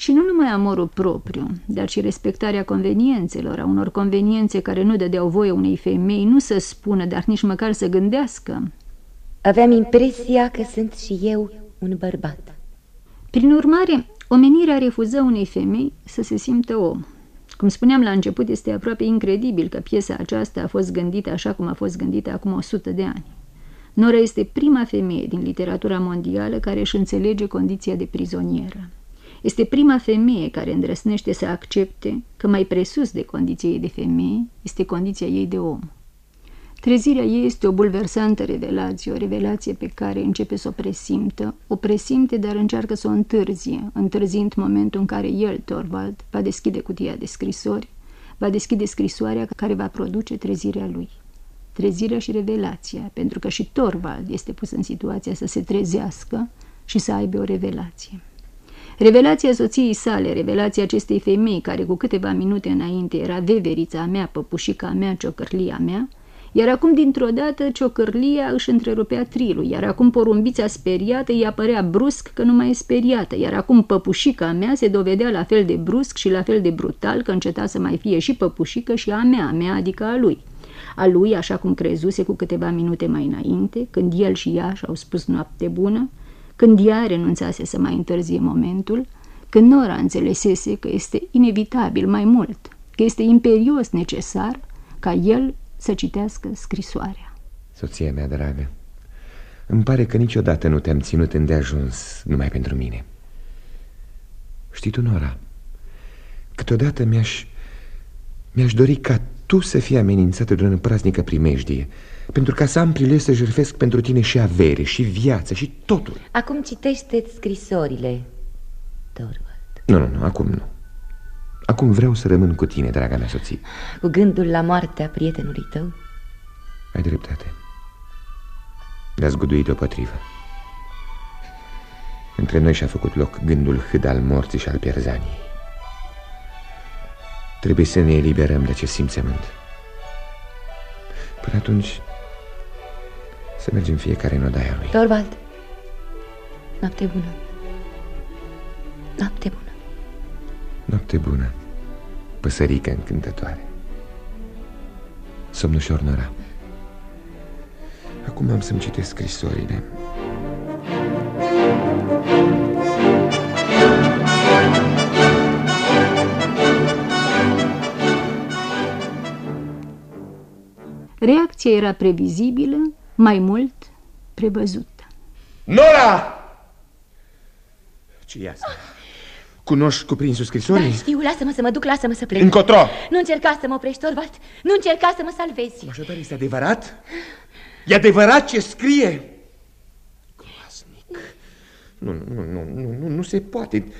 Și nu numai amorul propriu, dar și respectarea conveniențelor, a unor conveniențe care nu dădeau voie unei femei nu să spună, dar nici măcar să gândească. Aveam impresia că sunt și eu un bărbat. Prin urmare, omenirea refuză unei femei să se simtă om. Cum spuneam la început, este aproape incredibil că piesa aceasta a fost gândită așa cum a fost gândită acum o sută de ani. Nora este prima femeie din literatura mondială care își înțelege condiția de prizonieră. Este prima femeie care îndrăsnește să accepte că mai presus de condiția ei de femeie este condiția ei de om. Trezirea ei este o bulversantă revelație, o revelație pe care începe să o presimtă, o presimte, dar încearcă să o întârzie, întârzind momentul în care el, Torvald, va deschide cutia de scrisori, va deschide scrisoarea care va produce trezirea lui. Trezirea și revelația, pentru că și Torvald este pus în situația să se trezească și să aibă o revelație. Revelația soției sale, revelația acestei femei care cu câteva minute înainte era veverița mea, păpușica mea, ciocărlia mea, iar acum dintr-o dată ciocărlia își întrerupea trilul, iar acum porumbița speriată îi apărea brusc că nu mai e speriată, iar acum păpușica mea se dovedea la fel de brusc și la fel de brutal că înceta să mai fie și păpușică și a mea, a mea adică a lui. A lui, așa cum crezuse cu câteva minute mai înainte, când el și ea și-au spus noapte bună, când ea renunțase să mai întârzie momentul, când Nora înțelesese că este inevitabil mai mult, că este imperios necesar ca el să citească scrisoarea. Soția mea dragă, îmi pare că niciodată nu te-am ținut îndeajuns numai pentru mine. Știi tu, Nora, câteodată mi-aș mi-aș dori ca tu să fii amenințată de o praznică primejdie pentru ca să am prilej să jerfesc pentru tine și avere, și viață, și totul. Acum citește scrisorile, Torvald. Nu, nu, nu, acum nu. Acum vreau să rămân cu tine, draga mea soție. Cu gândul la moartea prietenului tău. Ai dreptate. Ne-a zguduit o potrivă Între noi și-a făcut loc gândul hâd al morții și al pierzaniei. Trebuie să ne eliberăm de acest simțământ. Până atunci să mergem fiecare în odaia lui. Torvald, noapte bună. Noapte bună. Noapte bună, păsărică încântătoare. Somnușor Nora. Acum am să-mi citesc scrisorile. Reacția era previzibilă, mai mult prevăzută. Nora! ce e asta? Cunoști cuprinsul scrisorii? Da, știu, lasă-mă să mă duc, lasă-mă să plec Încotro! Nu încerca să mă oprești, Torvald Nu încerca să mă salvezi Așadar, este adevărat? E adevărat ce scrie? Groasnic Nu, nu, nu, nu, nu, nu se poate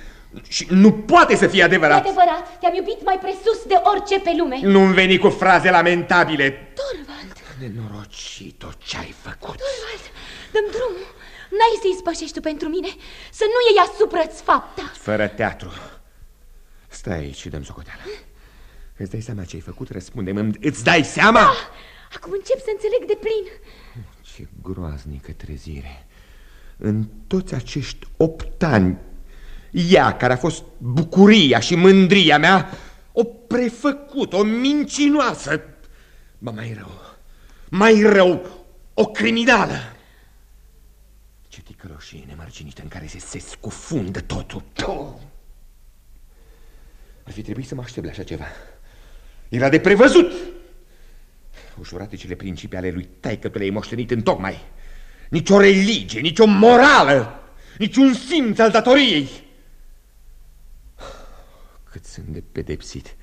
și nu poate să fie adevărat E adevărat, te-am iubit mai presus de orice pe lume Nu-mi veni cu fraze lamentabile Torvald Nenorocito, ce-ai făcut? Torvald, dăm drumul N-ai să-i spășești tu pentru mine Să nu iei asupra-ți fapta Fără teatru Stai aici și dăm socoteală Îți dai seama ce ai făcut? Răspundem, îți dai seama? Da, Acum încep să înțeleg de plin. Ce groaznică trezire. În toți acești opt ani, ea, care a fost bucuria și mândria mea, o prefăcut, o mincinoasă, ba mai rău, mai rău, o criminală. Ce ticăloșie nemărginită în care se, se scufundă totul. Ar fi trebuit să mă aștept la așa ceva. Era de prevăzut. Ușuraticele principii ale lui taică tu le-ai moștenit în tocmai. Nici o religie, nici o morală, nici un simț al datoriei. Cât sunt de pedepsit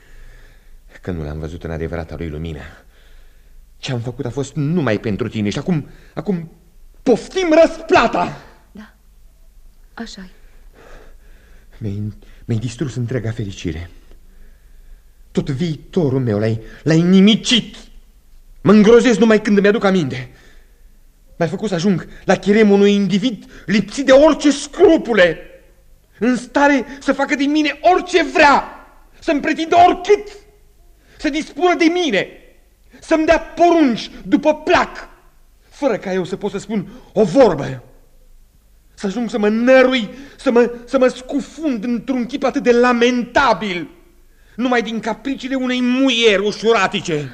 că nu l-am văzut în adevărata lui lumină. Ce am făcut a fost numai pentru tine și acum, acum poftim răsplata. Da, așa -i. Mi-ai mi distrus întreaga fericire. Tot viitorul meu l-ai nimicit. Mă îngrozesc numai când îmi aduc aminte. M-ai făcut să ajung la chiremul unui individ lipsit de orice scrupule, în stare să facă din mine orice vrea, să-mi pretindă oricât, să dispună de mine, să-mi dea porunci după plac, fără ca eu să pot să spun o vorbă. Să ajung să mă nărui, să mă, să mă scufund într-un chip atât de lamentabil, numai din capriciile unei muieri ușuratice.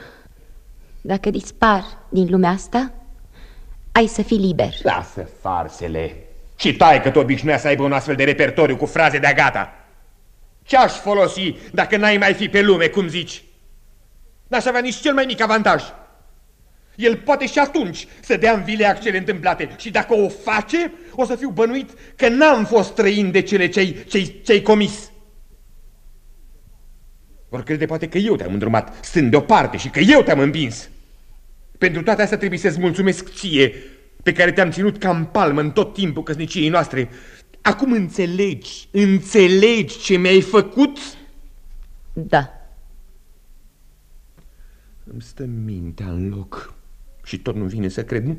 Dacă dispar din lumea asta, ai să fii liber. Lasă farsele. Și tai că tu obișnuia să aibă un astfel de repertoriu cu fraze de-a gata. Ce-aș folosi dacă n-ai mai fi pe lume, cum zici? N-aș avea nici cel mai mic avantaj. El poate și atunci să dea în vile acele întâmplate și dacă o face, o să fiu bănuit că n-am fost străin de cele ce-ai ce ce comis. Vor crede poate că eu te-am îndrumat stând deoparte și că eu te-am împins. Pentru toate astea trebuie să-ți mulțumesc ție, pe care te-am ținut ca în palmă în tot timpul căsniciei noastre. Acum înțelegi, înțelegi ce mi-ai făcut? Da. Îmi stă mintea în loc și tot nu vine să cred. Nu,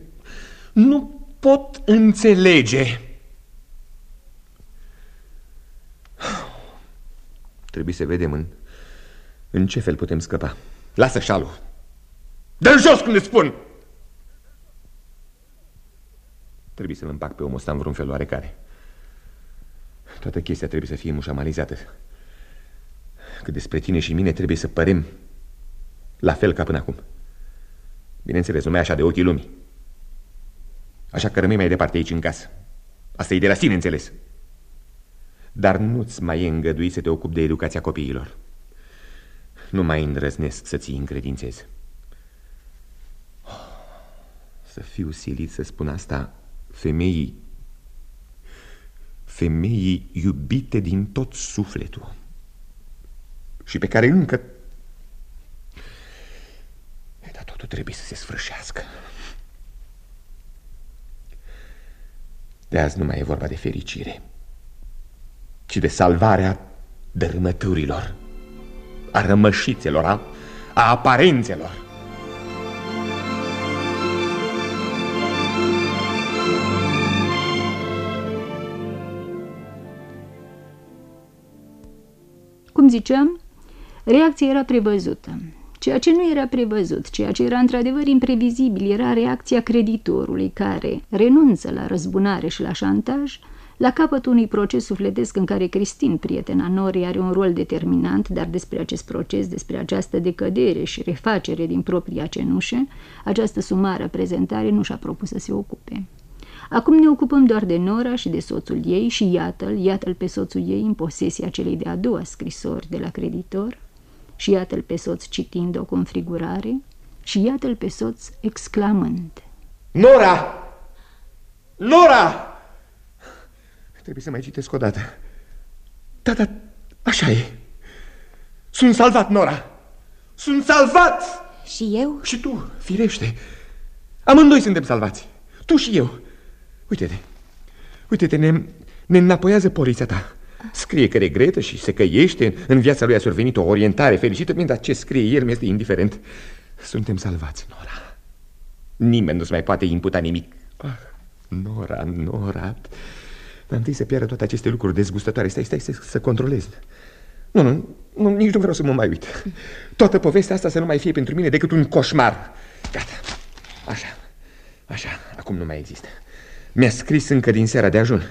nu pot înțelege. Trebuie să vedem în, în ce fel putem scăpa. Lasă șalul. Dă-l jos când îți spun! Trebuie să-l împac pe omul ăsta în vreun fel oarecare. Toată chestia trebuie să fie mușamalizată. Că despre tine și mine trebuie să părem la fel ca până acum. Bineînțeles, numai așa de ochii lumii. Așa că rămâi mai departe aici în casă. Asta e de la sine înțeles. Dar nu-ți mai e îngăduit să te ocupi de educația copiilor. Nu mai îndrăznesc să ți încredințez. Să fiu silit să spun asta femeii, femeii iubite din tot sufletul și pe care încă... Dar totul trebuie să se sfârșească. De azi nu mai e vorba de fericire, ci de salvarea dărâmăturilor, a rămășițelor, a, a aparențelor. Cum ziceam, reacția era prevăzută. Ceea ce nu era prevăzut, ceea ce era într-adevăr imprevizibil, era reacția creditorului care renunță la răzbunare și la șantaj, la capătul unui proces sufletesc în care Cristin, prietena Nori, are un rol determinant, dar despre acest proces, despre această decădere și refacere din propria cenușă, această sumară prezentare nu și-a propus să se ocupe. Acum ne ocupăm doar de Nora și de soțul ei și iată-l, iată-l pe soțul ei în posesia celei de-a doua scrisori de la creditor și iată-l pe soț citind-o cu înfrigurare și iată-l pe soț exclamând. Nora! Nora! Trebuie să mai citesc o dată. Da, da, așa e. Sunt salvat, Nora! Sunt salvat! Și eu? Și tu, firește. Amândoi suntem salvați. Tu și eu. Uite-te, uite-te, ne, ne înapoiază poliția ta. Scrie că regretă și se căiește, în viața lui a survenit o orientare fericită, dar ce scrie el mi-este indiferent. Suntem salvați, Nora. Nimeni nu-ți mai poate imputa nimic. Ah, Nora, Nora... Dar întâi să piară toate aceste lucruri dezgustătoare. Stai, stai, să, să controlez. Nu, nu, nu, nici nu vreau să mă mai uit. Toată povestea asta să nu mai fie pentru mine decât un coșmar. Gata. Așa, așa, acum nu mai există Mi-a scris încă din seara de ajun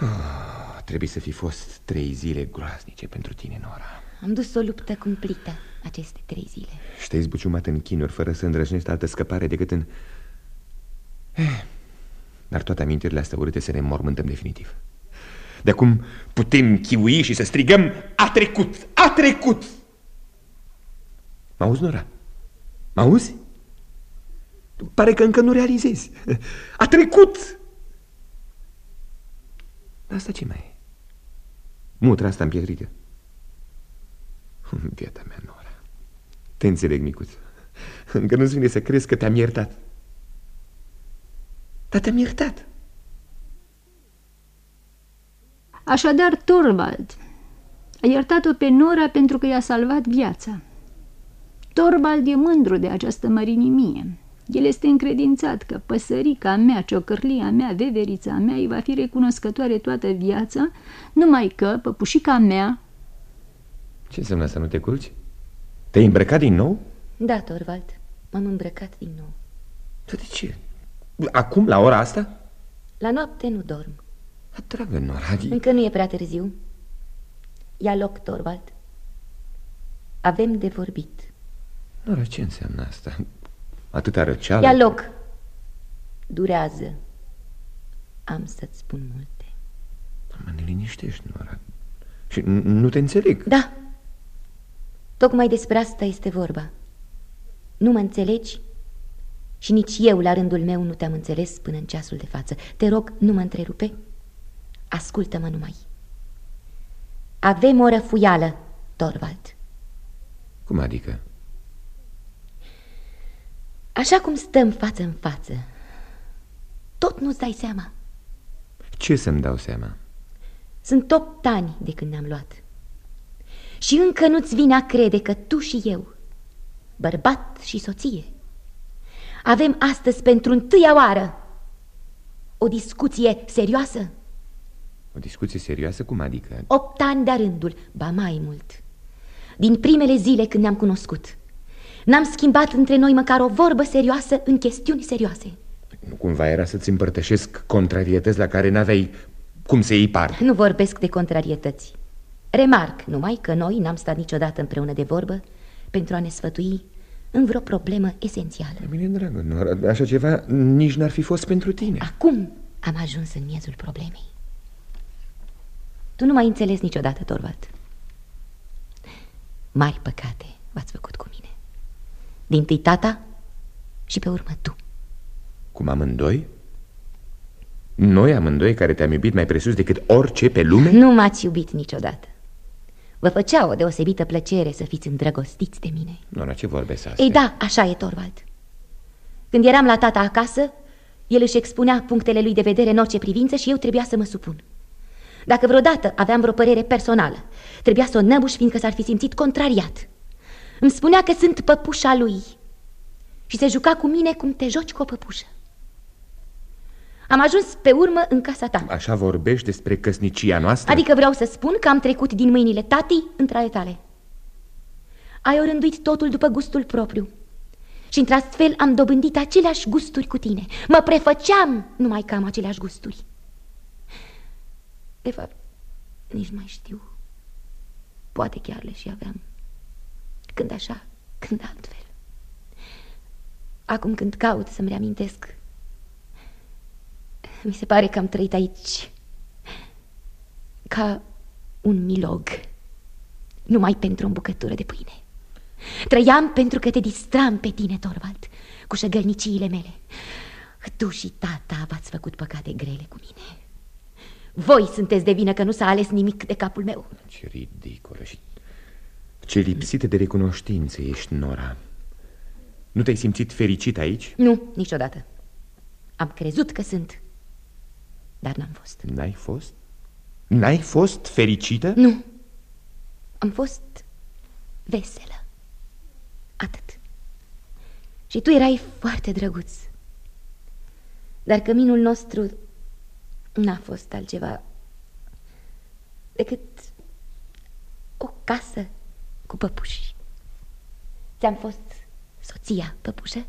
oh, Trebuie să fi fost trei zile groaznice pentru tine, Nora Am dus o luptă cumplită aceste trei zile Și te-ai zbuciumat în chinuri fără să îndrăjnești altă scăpare decât în... Eh, dar toate amintirile astea urâte să ne mormântăm definitiv De acum putem chiui și să strigăm A trecut, a trecut Mă auzi, Nora? Mă auzi? Pare că încă nu realizezi A trecut Asta ce mai e? Mutra asta împietrită Vieta mea, Nora. Te înțeleg, micuț. Încă nu-ți vine să crezi că te-am iertat. Dar te-am iertat. Așadar, Torvald a iertat-o pe Nora pentru că i-a salvat viața. Torvald e mândru de această mărinimie. El este încredințat că păsărica mea, ciocârlia mea, veverița mea îi va fi recunoscătoare toată viața, numai că păpușica mea... Ce înseamnă să nu te culci? Te-ai îmbrăcat din nou? Da, Torvald, m-am îmbrăcat din nou De ce? Acum, la ora asta? La noapte nu dorm Dragă Nora, Încă nu e prea târziu Ia loc, Torvald Avem de vorbit Nora, ce înseamnă asta? Atâta răceală? Ia loc. Durează. Am să-ți spun multe. Mă neliniștești, Nora Și nu te înțeleg. Da. Tocmai despre asta este vorba. Nu mă înțelegi? Și nici eu, la rândul meu, nu te-am înțeles până în ceasul de față. Te rog, nu mă întrerupe. Ascultă-mă numai. Avem o răfuială, Torvald. Cum adică? Așa cum stăm față în față Tot nu-ți dai seama Ce să-mi dau seama? Sunt opt ani de când ne-am luat Și încă nu-ți vine a crede că tu și eu Bărbat și soție Avem astăzi pentru întâia oară O discuție serioasă O discuție serioasă? Cum adică? Opt ani de rândul, ba mai mult Din primele zile când ne-am cunoscut N-am schimbat între noi măcar o vorbă serioasă în chestiuni serioase. Nu cumva era să-ți împărtășesc contrarietăți la care n-aveai cum să iei parte? Nu vorbesc de contrarietăți. Remarc numai că noi n-am stat niciodată împreună de vorbă Pentru a ne sfătui în vreo problemă esențială. Bine, dragă, Nora, așa ceva nici n-ar fi fost pentru tine. Acum am ajuns în miezul problemei. Tu nu m-ai înțeles niciodată, Torvald. Mari păcate v-ați făcut cu mine din tâi tata? Și pe urmă tu. Cum amândoi? Noi amândoi care te-am iubit mai presus decât orice pe lume? Nu m-ați iubit niciodată. Vă făcea o deosebită plăcere să fiți îndrăgostiți de mine. Nora, ce vorbesc asta? Ei da, așa e, Torvald. Când eram la tata acasă El își expunea punctele lui de vedere în orice privință și eu trebuia să mă supun. Dacă vreodată aveam vreo părere personală Trebuia să o năbuș fiindcă s-ar fi simțit contrariat îmi spunea că sunt păpușa lui și se juca cu mine cum te joci cu o păpușă. Am ajuns pe urmă în casa ta. Așa vorbești despre căsnicia noastră? Adică vreau să spun că am trecut din mâinile tatii între ale tale. Ai orânduit totul după gustul propriu. Și într-astfel am dobândit aceleași gusturi cu tine. Mă prefăceam numai că am aceleași gusturi. De fapt, nici mai știu. Poate chiar le și aveam. Când așa, când altfel. Acum când caut să-mi reamintesc, mi se pare că am trăit aici ca un milog, numai pentru o bucătură de pâine. Trăiam pentru că te distram pe tine, Torvald, cu șăgălniciile mele. Tu și tata v-ați făcut păcate grele cu mine. Voi sunteți de vină că nu s-a ales nimic de capul meu. Ce ridicolă și ce lipsită de recunoștință ești, Nora. Nu te-ai simțit fericit aici? Nu, niciodată. Am crezut că sunt Dar n-am fost. N-ai fost? N-ai fost fericită? Nu. Am fost veselă. Atât. Și tu erai foarte drăguț. Dar căminul nostru N-a fost altceva Decât o casă cu păpuși. Ți-am fost soția, păpușă?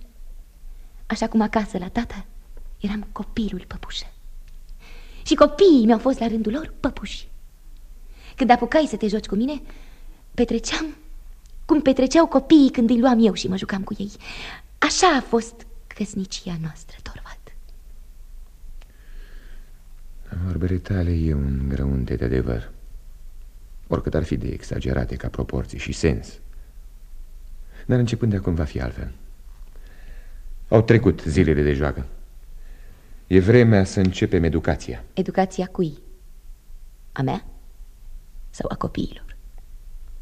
Așa cum acasă la tata eram copilul păpușă. Și copiii mi-au fost la rândul lor păpuși. Când apucai să te joci cu mine, petreceam cum petreceau copiii când îi luam eu și mă jucam cu ei. Așa a fost căsnicia noastră, Torvald. Vorbele tale e un grăunte de adevăr. Oricât ar fi de exagerate ca proporții și sens. Dar începând de acum va fi altfel. Au trecut zilele de joacă. E vremea să începem educația. Educația cui? A mea? Sau a copiilor?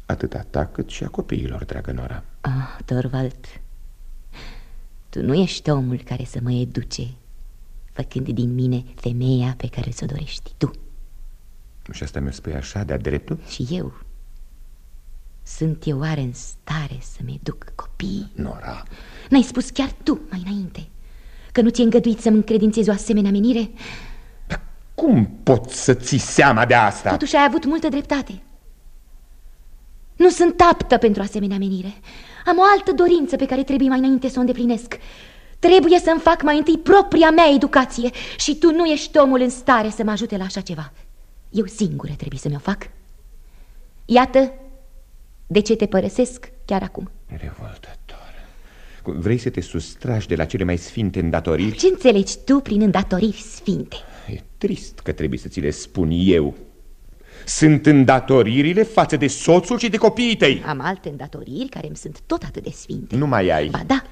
Atât a ta cât și a copiilor, dragă Nora. Ah, Torvald, tu nu ești omul care să mă educe, făcând din mine femeia pe care ți-o dorești tu. Și asta mi-o spui așa, de-a dreptul? Și eu. Sunt eu oare în stare să-mi educ copiii? Nora... N-ai spus chiar tu mai înainte Că nu ți-e îngăduit să-mi încredințezi o asemenea menire? Dar cum pot să ții seama de asta? Totuși ai avut multă dreptate Nu sunt aptă pentru asemenea menire Am o altă dorință pe care trebuie mai înainte să o îndeplinesc Trebuie să-mi fac mai întâi propria mea educație Și tu nu ești omul în stare să mă ajute la așa ceva Eu singură trebuie să mi-o fac. Iată de ce te părăsesc chiar acum. Revoltător. Vrei să te sustragi de la cele mai sfinte îndatoriri? Ce înțelegi tu prin îndatoriri sfinte? E trist că trebuie să ți le spun eu. Sunt îndatoririle față de soțul și de copiii tăi. Am alte îndatoriri care îmi sunt tot atât de sfinte. Nu mai ai. Ba da,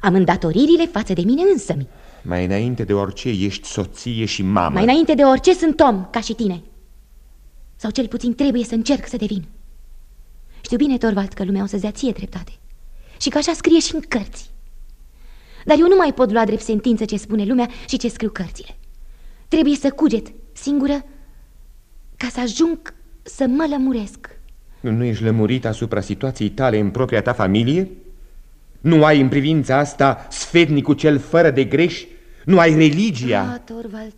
am îndatoririle față de mine însămi Mai înainte de orice ești soție și mamă. Mai înainte de orice sunt om, ca și tine. Sau cel puțin trebuie să încerc să devin. Știu bine, Torvald, că lumea o să-ți dea ție dreptate. Și că așa scrie și în cărți. Dar eu nu mai pot lua drept sentință ce spune lumea și ce scriu cărțile. Trebuie să cuget, singură, ca să ajung să mă lămuresc. Nu ești lămurit asupra situației tale în propria ta familie? Nu ai în privința asta sfednicul cel fără de greș? Nu ai religia? Ah, Torvald,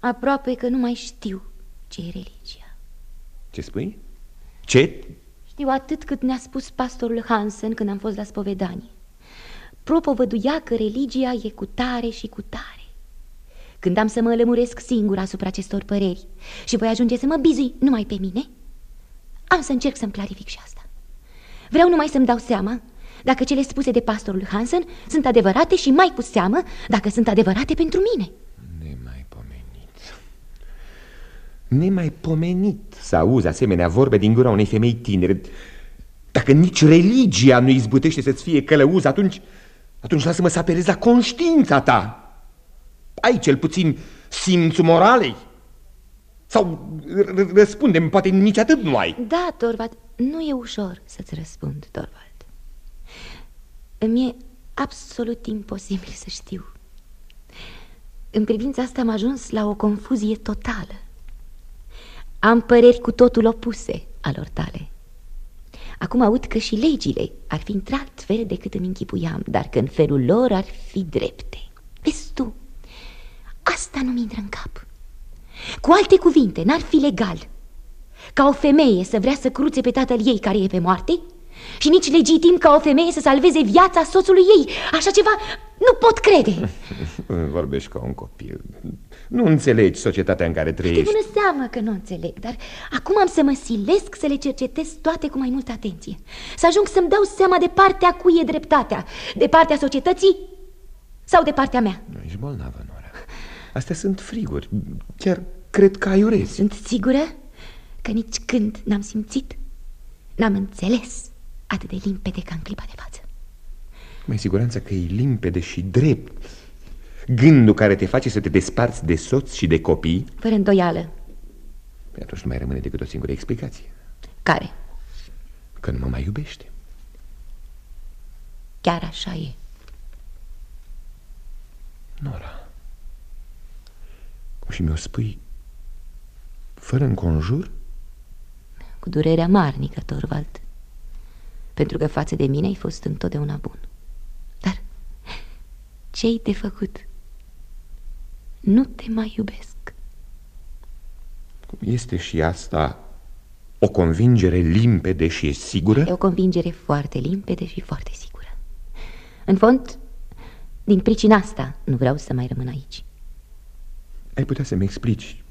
aproape că nu mai știu ce e religia Ce spui? Ce? Știu atât cât ne-a spus pastorul Hansen când am fost la spovedanie. Propovăduia că religia e cu tare și cu tare. Când am să mă lămuresc singur asupra acestor păreri și voi ajunge să mă bizui numai pe mine, am să încerc să-mi clarific și asta. Vreau numai să-mi dau seama dacă cele spuse de pastorul Hansen sunt adevărate și mai cu seamă dacă sunt adevărate pentru mine. Nemaipomenit. Nemaipomenit să auzi asemenea vorbe din gura unei femei tinere. Dacă nici religia nu izbutește să-ți fie călăuz, atunci, atunci lasă-mă să apelez la conștiința ta. Ai cel puțin simțul moralei? Sau răspundem, poate nici atât nu ai. Da, Torvald, nu e ușor să-ți răspund, Torvald. Îmi e absolut imposibil să știu. În privința asta am ajuns la o confuzie totală. Am păreri cu totul opuse alor tale. Acum aud că și legile ar fi într-alt decât îmi închipuiam, dar că în felul lor ar fi drepte. Vezi tu, asta nu-mi intră în cap. Cu alte cuvinte, n-ar fi legal ca o femeie să vrea să cruțe pe tatăl ei care e pe moarte și nici legitim ca o femeie să salveze viața soțului ei. Așa ceva nu pot crede. Vorbești ca un copil. Nu înțelegi societatea în care trăiești. Știi bună seamă că nu înțeleg, dar acum am să mă silesc să le cercetez toate cu mai multă atenție. Să ajung să-mi dau seama de partea cui e dreptatea. De partea societății sau de partea mea. Nu ești bolnavă, Nora. Astea sunt friguri. Chiar cred că ai urezi. Sunt sigură că nici când n-am simțit, n-am înțeles atât de limpede ca în clipa de față. Mai siguranța că e limpede și drept. Gândul care te face să te desparți de soț și de copii Fără îndoială Păi atunci nu mai rămâne decât o singură explicație Care? Că nu mă mai iubește Chiar așa e Nora Cum și mi-o spui Fără înconjur? Cu durerea marnică, Torvald Pentru că față de mine ai fost întotdeauna bun Dar ce-ai de făcut? Nu te mai iubesc Este și asta o convingere limpede și sigură? E o convingere foarte limpede și foarte sigură În fond, Din pricina asta nu vreau să mai rămân aici. Ai putea să-mi explici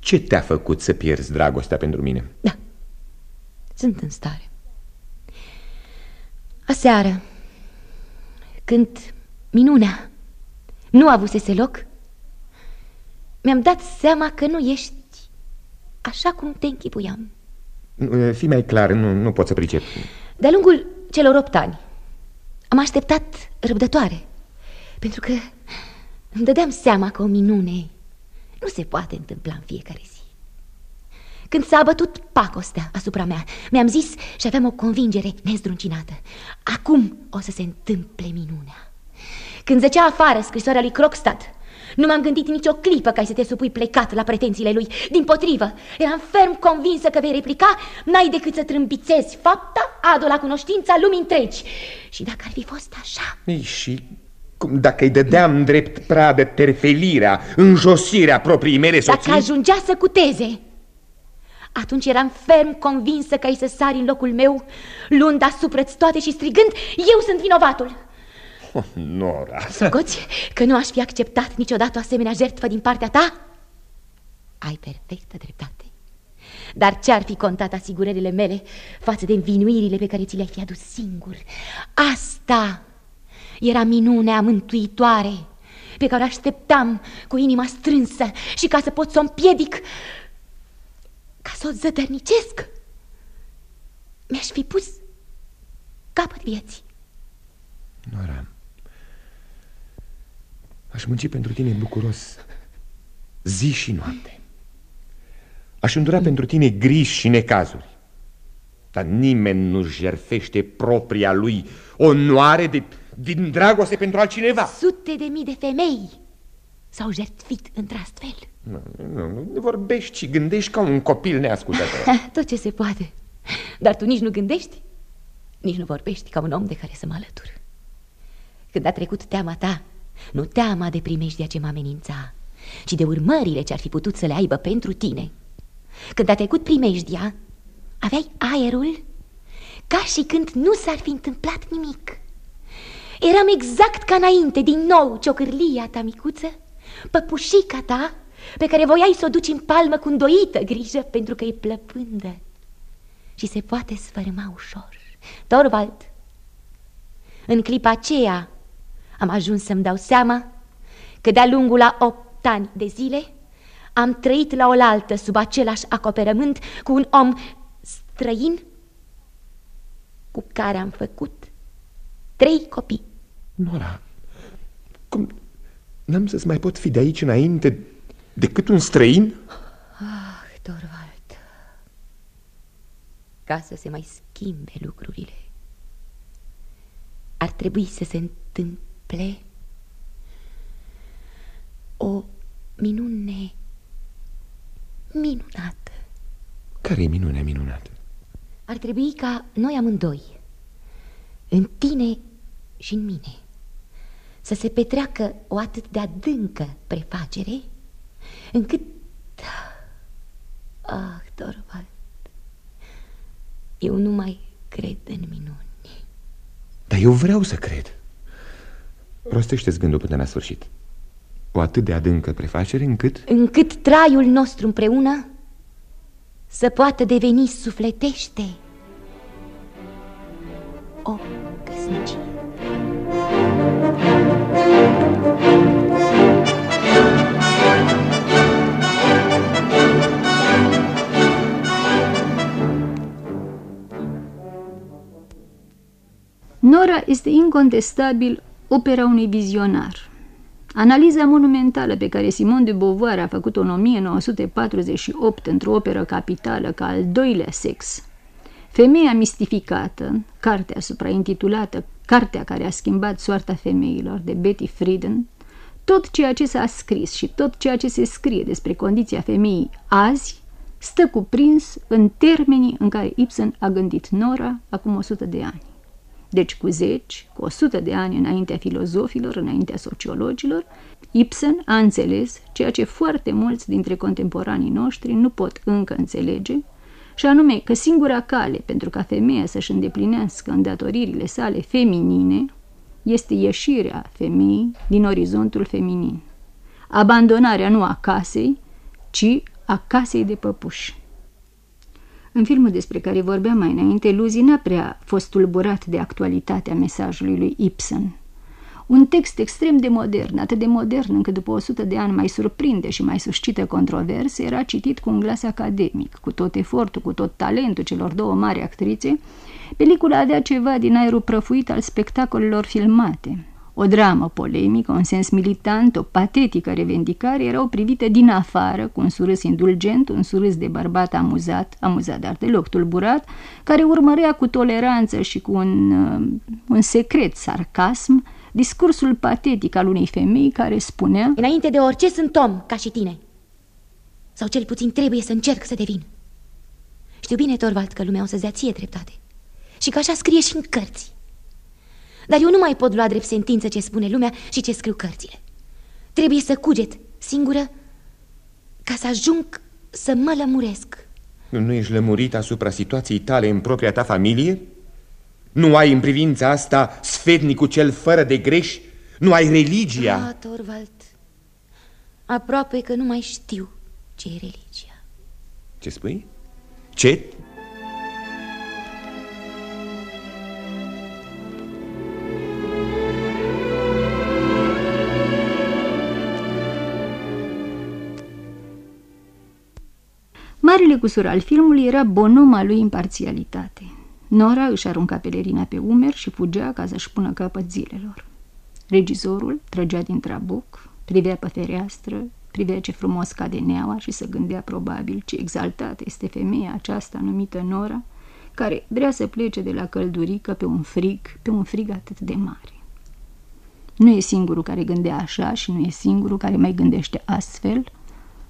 ce te-a făcut să pierzi dragostea pentru mine? Da, sunt în stare. Aseară, când minunea nu avusese loc, mi-am dat seama că nu ești așa cum te închipuiam. Fii mai clar, nu, nu pot să pricep. De-a lungul celor opt ani am așteptat răbdătoare, pentru că îmi dădeam seama că o minune nu se poate întâmpla în fiecare zi. Când s-a abătut pacostea asupra mea, mi-am zis și aveam o convingere nezdruncinată. Acum o să se întâmple minunea. Când zăcea afară scrisoarea lui Crockstad, nu m-am gândit nicio clipă ca să te supui plecat la pretențiile lui. Din potrivă, eram ferm convinsă că vei replica, n-ai decât să trâmbițezi fapta, adu la cunoștința lumii întregi. Și dacă ar fi fost așa... Ei, și cum dacă îi dădeam drept pradă terfelirea, înjosirea proprii mele soții... Dacă ajungea să cuteze, atunci eram ferm convinsă că ai să sari în locul meu, luând asupra toate și strigând, eu sunt vinovatul. Oh, Nora... Scoți că nu aș fi acceptat niciodată o asemenea jertfă din partea ta? Ai perfectă dreptate. Dar ce-ar fi contat asigurările mele față de învinuirile pe care ți le-ai fi adus singur? Asta era minunea mântuitoare pe care o așteptam cu inima strânsă și ca să pot să o împiedic, ca să o zădărnicesc, mi-aș fi pus capăt vieții. Nora, aș munci pentru tine bucuros zi și noapte. Aș îndura pentru tine griji și necazuri. Dar nimeni nu jerfește propria lui onoare de din dragoste pentru altcineva. Sute de mii de femei s-au jertfit într-astfel. Nu, nu, nu vorbești și gândești ca un copil neascultător. Tot ce se poate. Dar tu nici nu gândești, nici nu vorbești ca un om de care să mă alătur. Când a trecut teama ta, nu teama de primejdia ce mă amenința, ci de urmările ce ar fi putut să le aibă pentru tine. Când a trecut primejdia, aveai aerul ca și când nu s-ar fi întâmplat nimic. Eram exact ca înainte, din nou, ciocârlia ta micuță, păpușica ta, pe care voiai să o duci în palmă cu îndoită grijă pentru că e plăpândă și se poate sfărâma ușor. Torvald, în clipa aceea am ajuns să-mi dau seama că de-a lungul a opt ani de zile am trăit la oaltă sub același acoperământ cu un om străin cu care am făcut trei copii. Nora, cum... N-am să-ți mai pot fi de aici înainte decât un străin? Ah, Torvald, ca să se mai schimbe lucrurile, ar trebui să se întâmple o minune minunată. Care e minunea minunată? Ar trebui ca noi amândoi, în tine și în mine, să se petreacă o atât de adâncă prefacere, încât... Ah, Torvald, eu nu mai cred în minuni. Dar eu vreau să cred. Rostește-ți gândul până la sfârșit. O atât de adâncă prefacere încât... Încât traiul nostru împreună să poată deveni sufletește o căsnicie. Nora este incontestabil opera unui vizionar. Analiza monumentală pe care Simon de Beauvoir a făcut-o în 1948 într-o operă capitală ca al doilea sex, Femeia mistificată, cartea supraintitulată Cartea care a schimbat soarta femeilor de Betty Friedan, tot ceea ce s-a scris și tot ceea ce se scrie despre condiția femeii azi stă cuprins în termenii în care Ibsen a gândit Nora acum 100 de ani. Deci cu zeci, cu 100 de ani înaintea filozofilor, înaintea sociologilor, Ibsen a înțeles ceea ce foarte mulți dintre contemporanii noștri nu pot încă înțelege, și anume că singura cale pentru ca femeia să-și îndeplinească îndatoririle sale feminine este ieșirea femeii din orizontul feminin. Abandonarea nu a casei, ci a casei de păpuși. În filmul despre care vorbeam mai înainte, Luzi n-a prea fost tulburat de actualitatea mesajului lui Ibsen. Un text extrem de modern, atât de modern încât după 100 de ani mai surprinde și mai suscită controverse, era citit cu un glas academic, cu tot efortul, cu tot talentul celor două mari actrițe, pelicula avea ceva din aerul prăfuit al spectacolelor filmate. O dramă polemică, un sens militant, o patetică revendicare erau privite din afară, cu un surâs indulgent, un surâs de bărbat amuzat, amuzat dar deloc tulburat, care urmărea cu toleranță și cu un, uh, un secret sarcasm discursul patetic al unei femei care spunea Înainte de orice sunt om, ca și tine. Sau cel puțin trebuie să încerc să devin. Știu bine, Torvald, că lumea o să-ți dea ție dreptate. Și că așa scrie și în cărți. Dar eu nu mai pot lua drept sentință ce spune lumea și ce scriu cărțile. Trebuie să cuget, singură, ca să ajung să mă lămuresc. Nu ești lămurit asupra situației tale în propria ta familie? Nu ai în privința asta sfetnicul cel fără de greș? Nu ai religia? Ah, Torvald, aproape că nu mai știu ce e religia. Ce spui? Ce? Marele cusur al filmului era bonoma lui imparțialitate. Nora își arunca pelerina pe umeri și fugea ca să-și pună capăt zilelor. Regizorul trăgea din trabuc, privea pe fereastră, privea ce frumos cade neaua și se gândea probabil ce exaltată este femeia aceasta numită Nora, care vrea să plece de la căldurică pe un frig, pe un frig atât de mare. Nu e singurul care gândea așa și nu e singurul care mai gândește astfel –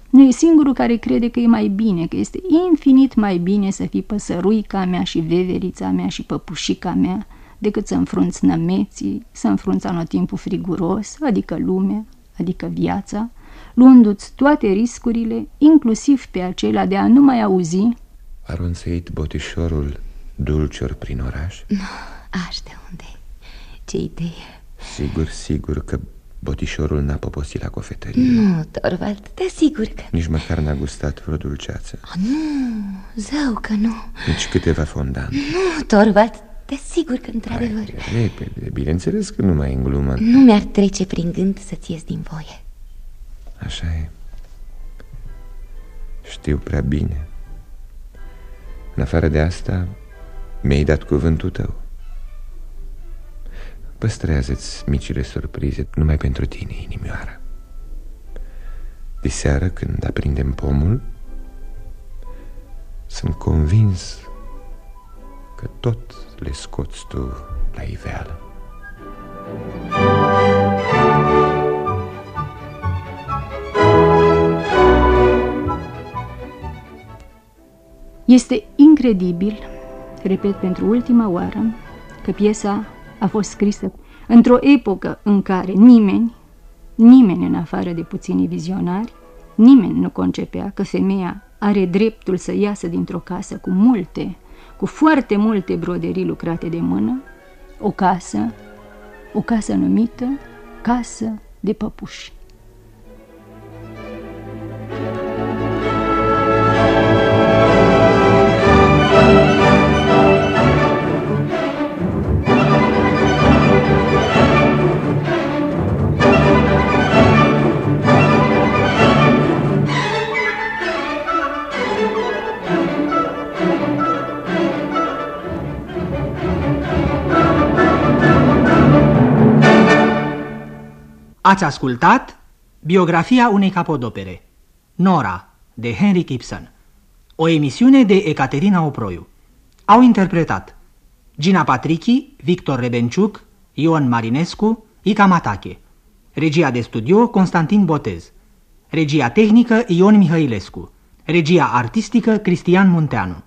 nu e singurul care crede că e mai bine, că este infinit mai bine să fii păsăruica mea și veverița mea și păpușica mea, decât să înfrunți nămeții, să înfrunți anotimpul friguros, adică lumea, adică viața, luându-ți toate riscurile, inclusiv pe acela de a nu mai auzi. Arunțăit botișorul dulcior prin oraș? Nu, aș de unde? Ce idee! Sigur, sigur că Botișorul n-a poposit la cofetărie. Nu, Torvald, te asigur că... Nici măcar n-a gustat vreo dulceață. Oh, Nu, zău că nu. Nici câteva fondane Nu, Torvald, te asigur că într-adevăr Repede, bineînțeles că nu mai în glumă. Nu mi-ar trece prin gând să-ți ies din voie. Așa e. Știu prea bine. În afară de asta Mi-ai dat cuvântul tău Păstrează-ți micile surprize numai pentru tine, inimioară. De seară, când aprindem pomul Sunt convins că tot le scoți tu la iveală. Este incredibil, repet pentru ultima oară, că piesa a fost scrisă într-o epocă în care nimeni, nimeni în afară de puțini vizionari, nimeni nu concepea că femeia are dreptul să iasă dintr-o casă cu multe, cu foarte multe broderii lucrate de mână, o casă, o casă numită casă de păpuși. Ați ascultat biografia unei capodopere, Nora, de Henry Gibson, o emisiune de Ecaterina Oproiu. Au interpretat Gina Patrichi, Victor Rebenciuc, Ion Marinescu, Ica Matache. Regia de studio Constantin Botez. Regia tehnică Ion Mihailescu. Regia artistică Cristian Munteanu.